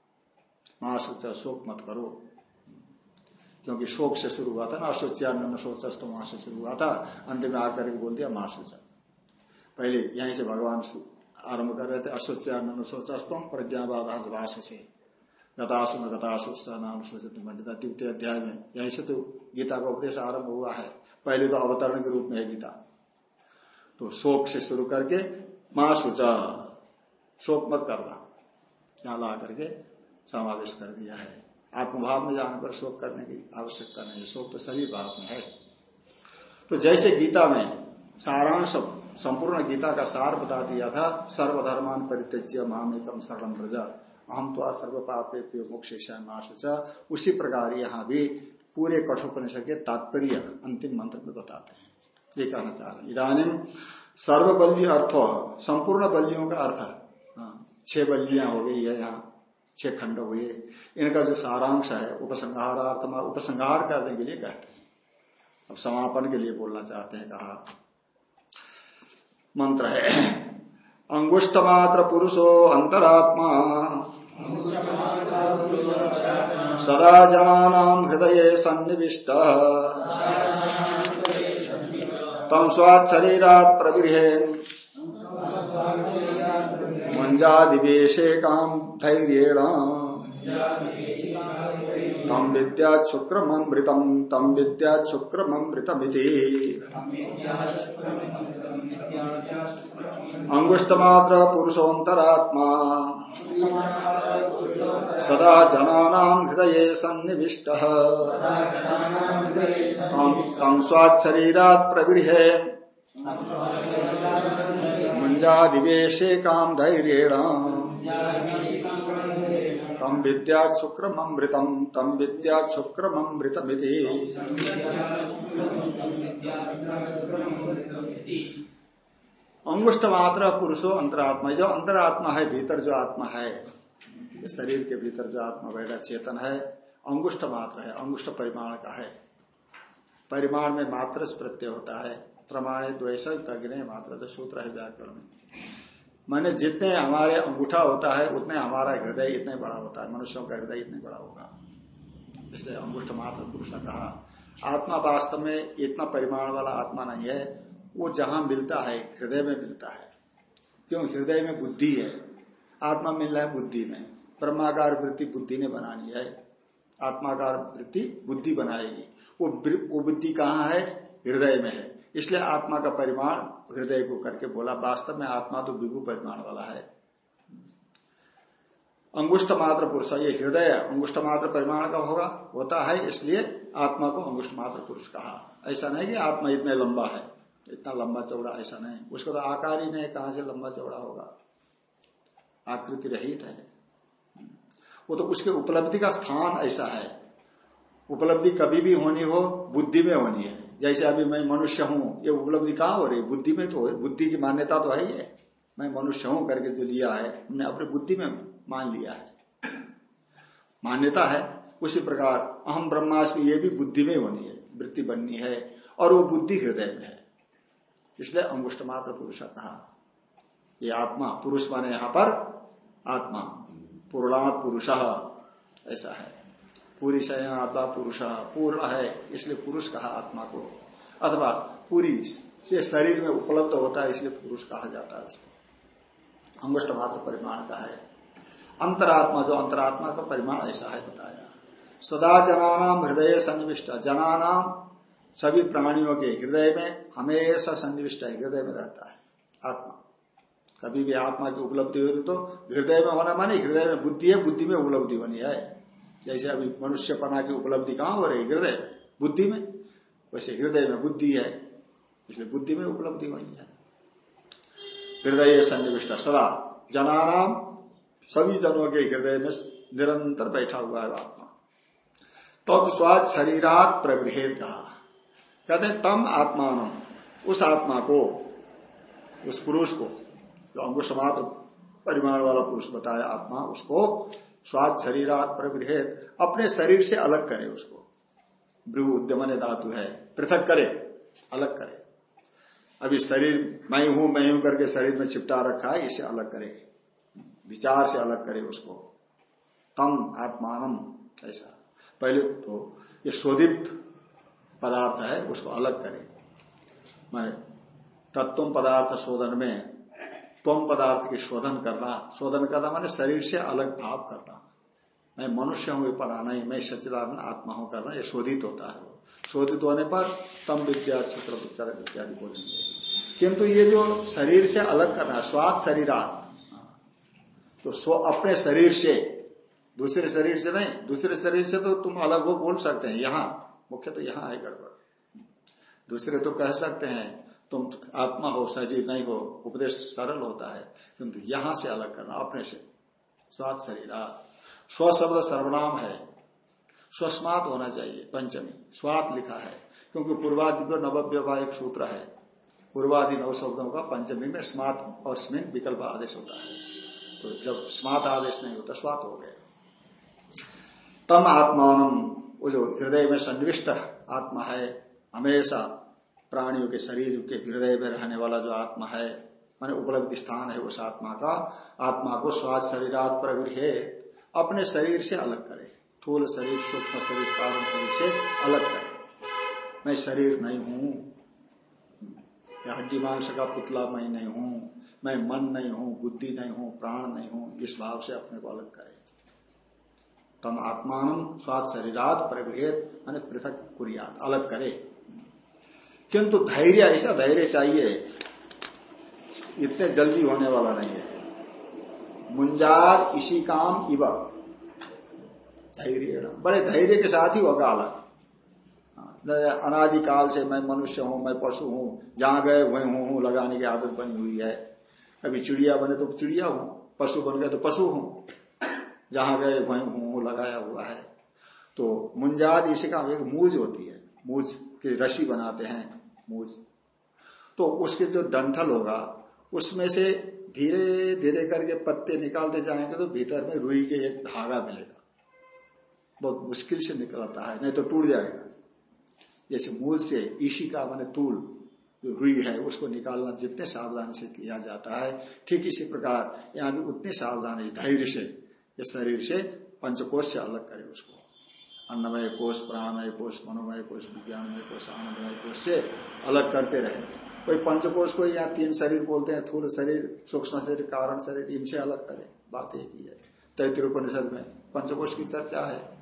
महासुच शोक मत करो। क्योंकि शोक से शुरू हुआ था ना अशोच्यान सोच वहाँ से शुरू हुआ था, अंत में आकर के बोल दिया महासुच पहले यहीं से भगवान आरंभ कर रहे थे अशोच्यान सोचस्तम प्रज्ञावाद भाष से। गतासु न गतासु नाम सोचित मंडिता द्वितीय अध्याय में यहीं से तो गीता का उपदेश आरंभ हुआ है। पहले तो अवतरण के रूप में है गीता। तो शोक से शुरू करके माँ सुचा शोक मत करना। यहाँ ला करके समावेश कर दिया है। आत्मभाव में जाने पर शोक करने की आवश्यकता नहीं है। शोक तो सभी भाव में है। तो जैसे गीता में सारांश संपूर्ण गीता का सार बता दिया था सर्वधर्मान परित्यज्य महामेकम शरण प्रजा अहम तो सर्व पापे मोक्ष उसी प्रकार यहाँ भी पूरे कठोपनिषद के तात्पर्य अंतिम मंत्र में बताते हैं। ये कहना चाह रहे इधानी सर्वबल्य अर्थ संपूर्ण बल्लियों का अर्थ। हाँ, छह बल्लियाँ हो गई है यहाँ। छह खंड हुए। इनका जो सारांश है उपसंहारार्थ उपसंहार करने के लिए कहते हैं। अब समापन के लिए बोलना चाहते हैं, कहा। मंत्र है, अंगुष्ठ मात्र पुरुषो अंतरात्मा। सदा जनानाम हृदय सन्निविष्ट। तम स्वात् शरीरात प्रगृहे मंजादिवेशे काम तम विद्या शुक्रमृतम तम विद्या शुक्रमृतमिति अंगुष्ठमात्र पुरुषोन्तरात्मा सदा जनानां हृदये सन्निविष्टः। तं स्वाच्छरीरात् प्रगृहे मुञ्जादिवेशे काम धैर्येण तम विद्या शुक्रमृतम तम विद्या शुक्रमृतमिति अंगुष्ठ मात्र पुरुषो अंतरात्मा, जो अंतरात्मा है, भीतर जो आत्मा है। शरीर के भीतर जो आत्मा बैठा, चेतन है अंगुष्ठ मात्र है, अंगुष्ठ परिमाण का है। परिमाण में मात्र प्रत्यय होता है। प्रमाण तग्ने मात्र सूत्र है व्याकरण में मैंने जितने हमारे अंगूठा होता है, उतने हमारा हृदय इतने बड़ा होता है, मनुष्यों का हृदय इतने बड़ा होगा। इसलिए अंगुष्ठ मात्र पुरुष ने कहा, आत्मा वास्तव में इतना परिमाण वाला आत्मा नहीं है, वो जहाँ मिलता है, हृदय में मिलता है। क्यों? हृदय में बुद्धि है। आत्मा मिल रहा है बुद्धि में। ब्रह्माकार वृत्ति बुद्धि ने बनानी है। आत्माकार वृत्ति बुद्धि बनाएगी। वो वो बुद्धि कहाँ है? हृदय में है। इसलिए आत्मा का परिमाण हृदय को करके बोला। वास्तव में आत्मा तो विभु परिमाण वाला है। अंगुष्ठ मात्र पुरुष ये हृदय अंगुष्ठ मात्र परिमाण का होगा, होता है, इसलिए आत्मा को अंगुष्ठ मात्र पुरुष कहा। ऐसा नहीं कि आत्मा इतने लंबा है, इतना लंबा चौड़ा, ऐसा नहीं। उसका तो आकार ही नहीं, कहाँ से लंबा चौड़ा होगा? आकृति रहित है। वो तो उसके उपलब्धि का स्थान ऐसा है। उपलब्धि कभी भी होनी हो, बुद्धि में होनी है। जैसे अभी मैं मनुष्य हूँ, ये उपलब्धि कहाँ हो रही? बुद्धि में तो बुद्धि की मान्यता तो है ही है। मैं मनुष्य हूँ करके जो लिया है, हमने अपने बुद्धि में मान लिया है। मान्यता है उसी प्रकार अहम ब्रह्मास्मि, ये भी बुद्धि में होनी है, वृत्ति बननी है, और वो बुद्धि हृदय में है। इसलिए अंगुष्ट मात्र पुरुष कहा। ये आत्मा, पुरुष माने यहाँ पर आत्मा। पूर्णात् पुरुष, ऐसा है। पूरी शयन आत्मा पुरुष, पूर्ण है, इसलिए पुरुष कहा आत्मा को। अथवा पूरी से शरीर में उपलब्ध होता है, इसलिए पुरुष कहा जाता है उसको। अंगुष्ठ मात्र परिमाण का है। अंतरात्मा, जो अंतरात्मा का परिमाण ऐसा है बताया। सदा जनानाम हृदय सन्निविष्ट जनानाम सभी प्राणियों के हृदय में हमेशा सन्निविष्ट है, हृदय में रहता है आत्मा। कभी भी आत्मा की उपलब्धि होती तो हृदय में होना मानी हृदय में बुद्धि है, बुद्धि में उपलब्धि होनी है। जैसे अभी मनुष्यपना की उपलब्धि कहाँ हो रही हृदय। बुद्धि में? वैसे हृदय में बुद्धि है, इसलिए बुद्धि में उपलब्धि होनी है। हृदय सन्निविष्ट सदा। जनानाम, सभी जनों के हृदय में निरंतर बैठा हुआ है आत्मा। तब तो स्वाद शरीरात प्रगृहेत कहा। कहते तम आत्मान उस आत्मा को, उस पुरुष को, जो अंकुश मात्र परिमाण वाला पुरुष बताया आत्मा, उसको स्वाद शरीरात प्रगृहित। अपने शरीर से अलग करे उसको। ब्रू उद्यमन धातु है। पृथक करे। अलग करे। अभी शरीर, मैं हूँ मैं हूँ करके शरीर में चिपटा रखा है, इसे अलग करे। विचार से अलग करे उसको। तम आत्मान ऐसा। पहले तो ये शोधित पदार्थ है, उसको अलग करे। माने तत्व पदार्थ शोधन में तुम पदार्थ के शोधन करना शोधन करना माने शरीर से अलग भाव करना। मैं मनुष्य हूँ पर नहीं मैं सचिदानंद आत्मा हूँ करना, ये शोधित होता है शोधित होने पर तम विद्या क्षेत्र विचार, इत्यादि बोलेंगे। किंतु ये जो शरीर से अलग करना स्वाद शरीरात। तो सो अपने शरीर से, दूसरे शरीर से नहीं, दूसरे शरीर से तो तुम अलग हो बोल सकते हैं, यहाँ। मुख्य तो यहाँ है गड़बड़। दूसरे तो कह सकते हैं तुम आत्मा हो शरीर नहीं हो, उपदेश सरल होता है। किंतु यहाँ से अलग करना, अपने से। स्वाद शरीर स्व शब्द सर्वनाम है। स्वस्मात होना चाहिए, पंचमी। स्वात लिखा है, क्योंकि पूर्वादि को नवव्यवा एक सूत्र है। पूर्वादि नव शब्दों का पंचमी में स्मार्ट और स्मिन विकल्प आदेश होता है। तो जब स्मार्ट आदेश नहीं होता, स्वात हो गया। तम आत्मान वो जो हृदय में सन्निविष्ट आत्मा है हमेशा प्राणियों के शरीर के हृदय में रहने वाला जो आत्मा है, मान उपलब्ध स्थान है उस आत्मा का, आत्मा को स्वाद शरीरात प्रगृह, अपने शरीर से अलग करे। थूल शरीर, सूक्ष्म शरीर, कारण शरीर से अलग करे। मैं शरीर नहीं हूँ, या हड्डी मांस का पुतला मैं नहीं हूँ, मैं मन नहीं हूँ, बुद्धि नहीं हूँ, प्राण नहीं हूँ, इस भाव से अपने को अलग करे। तम आत्मान स्वाद शरीरात प्रगृहित, मान पृथक कुरियात, अलग करे। किंतु धैर्य ऐसा धैर्य चाहिए इतने जल्दी होने वाला नहीं है। मुंजार इसी काम इव। धैर्य बड़े धैर्य के साथ ही होगा अलग। हाँ, अनादिकाल से मैं मनुष्य हूँ मैं पशु हूँ जहाँ गए वही हूँ हूँ लगाने की आदत बनी हुई है। कभी चिड़िया बने तो चिड़िया हूँ पशु बन गए तो पशु हूँ जहाँ गए वही हूँ हूँ लगाया हुआ है। तो मुंजाद इसी का एक मूज होती है मूज की रसी बनाते हैं। मूज। तो उसके जो डंठल होगा, उसमें से धीरे धीरे करके पत्ते निकालते जाएँगे तो भीतर में रुई के एक धागा मिलेगा। बहुत मुश्किल से निकलता है, नहीं तो टूट जाएगा। जैसे मूल से ईशी का मैंने तूल, जो रुई है, उसको निकालना जितने सावधानी से किया जाता है, ठीक इसी प्रकार यहाँ भी उतने सावधानी, धैर्य से ये शरीर से पंचकोश से अलग करे उसको। अन्नमय कोष, प्राणमय कोष, मनोमय कोष, विज्ञानमय कोष, आनंदमय कोष से अलग करते रहे। कोई पंचकोश को यहाँ तीन शरीर बोलते हैं थूल शरीर, सूक्ष्म शरीर, कारण शरीर, इनसे अलग करे। बात एक ही है। तैतृ उपनिषद में पंचकोष की चर्चा है।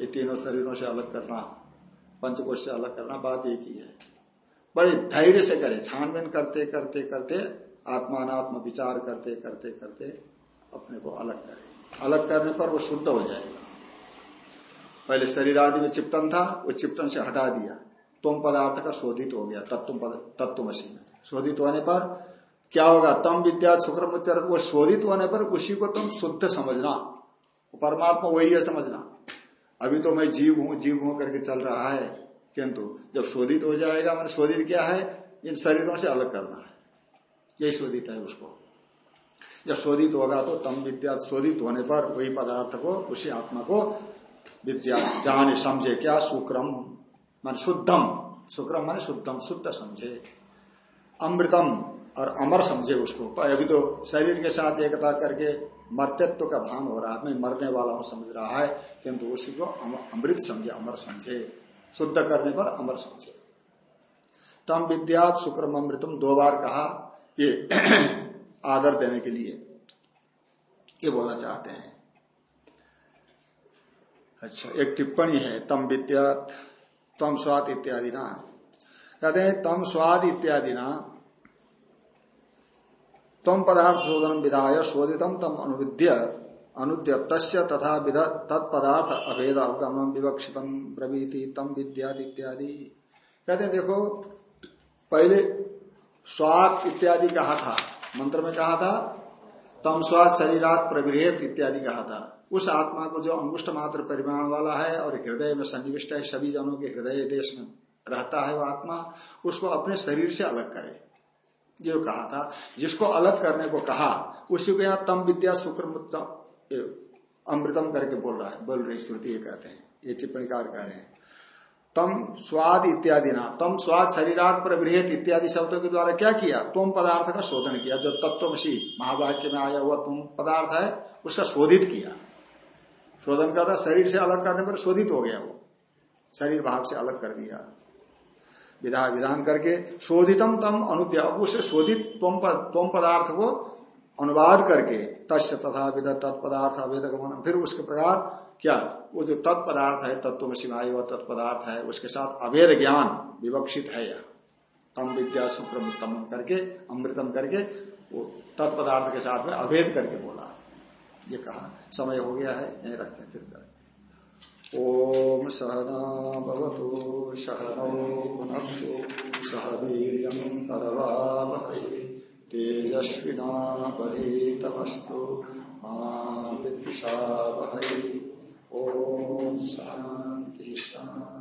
ये तीनों शरीरों से अलग करना, पंचकोष से अलग करना बात एक ही है। बड़े धैर्य से करे। छानबीन करते करते करते आत्मात्म विचार करते करते करते अपने को अलग करे। अलग करने पर वो शुद्ध हो जाएगा। पहले शरीर आदि में चिपटन था, वो चिपटन से हटा दिया। तुम पदार्थ का शोधित हो गया, तत्व तत्व मशीन में। शोधित होने पर क्या होगा? तम विद्या शुक्र वो शोधित होने पर उसी को तुम शुद्ध समझना। परमात्मा वही है समझना। अभी तो मैं जीव हूँ जीव हूँ करके चल रहा है, किंतु जब शोधित हो जाएगा, मैंने शोधित क्या है, इन शरीरों से अलग करना है। यही शोधित है उसको। जब शोधित होगा तो तम विद्या शोधित होने पर वही पदार्थ को, उसी आत्मा को विद्या जाने समझे क्या सुक्रम? मान शुद्धम। शुक्रम मान शुद्धम, शुद्ध समझे। अमृतम और अमर समझे उसको। अभी तो शरीर के साथ एकता करके मर्तत्व का भान हो रहा है, मैं मरने वाला हूँ समझ रहा है, किंतु उसी को अमृत समझे, अमर समझे। शुद्ध करने पर अमर समझे। तम विद्या, शुक्रम, अमृतम दो बार कहा, ये आदर देने के लिए ये बोलना चाहते हैं। अच्छा एक टिप्पणी है, तम विद्या, तम स्वाद इत्यादि ना। कहते हैं, तम स्वाद इत्यादि ना, तम पदार्थ शोधन विधाय शोधितम तम अनुविद्य, अनुद्य तस्य तथा तत्पदार्थ अभेद अवगम विवक्षितम ब्रवीति तम विद्यादि इत्यादि। कहते हैं, देखो, पहले स्वाद इत्यादि कहा था, मंत्र में कहा था, तम स्वाद शरीरात प्रवृत इत्यादि कहा था। उस आत्मा को जो अंगुष्ठ मात्र परिमाण वाला है और हृदय में सन्निविष्ट है, सभी जनों के हृदय देश में रहता है वो आत्मा, उसको अपने शरीर से अलग करे। जो कहा था। जिसको अलग करने को कहा, उसी को यहाँ तम विद्या शुक्र अमृतम करके बोल रहा है, बोल रही श्रुति ये कहते हैं। ये टिप्पणी कार कह रहे हैं। तम स्वाद इत्यादि ना, तम स्वाद शरीरात पर बृहत इत्यादि शब्दों के द्वारा क्या किया? तुम पदार्थ का शोधन किया। जो तत्वमसी महावाक्य में आया हुआ तुम पदार्थ है, उसका शोधित किया। शोधन करना शरीर से अलग करने पर शोधित हो गया वो। शरीर भाव से अलग कर दिया। विधा, विधान करके शोधितम तम अनुद्या उसे शोधित तुम पदार्थ को अनुवाद करके तस् तथा विध तत्पदार्थ अवेद फिर उसके प्रकार क्या? वो जो तत्पदार्थ है, तत्व में सिमाई हुआ तत्पदार्थ है, उसके साथ अभेद ज्ञान विवक्षित है यह। तम विद्या शुक्रम करके, अमृतम करके वो तत्पदार्थ के साथ में अभेद करके बोला। ये कहा। समय हो गया है, यही रखते हैं, फिर कर ओम सहना भवतु, सहनौ सह वीर तेजस्विना परीतमस्तु मा विद्विषा वह ओम शांति शांति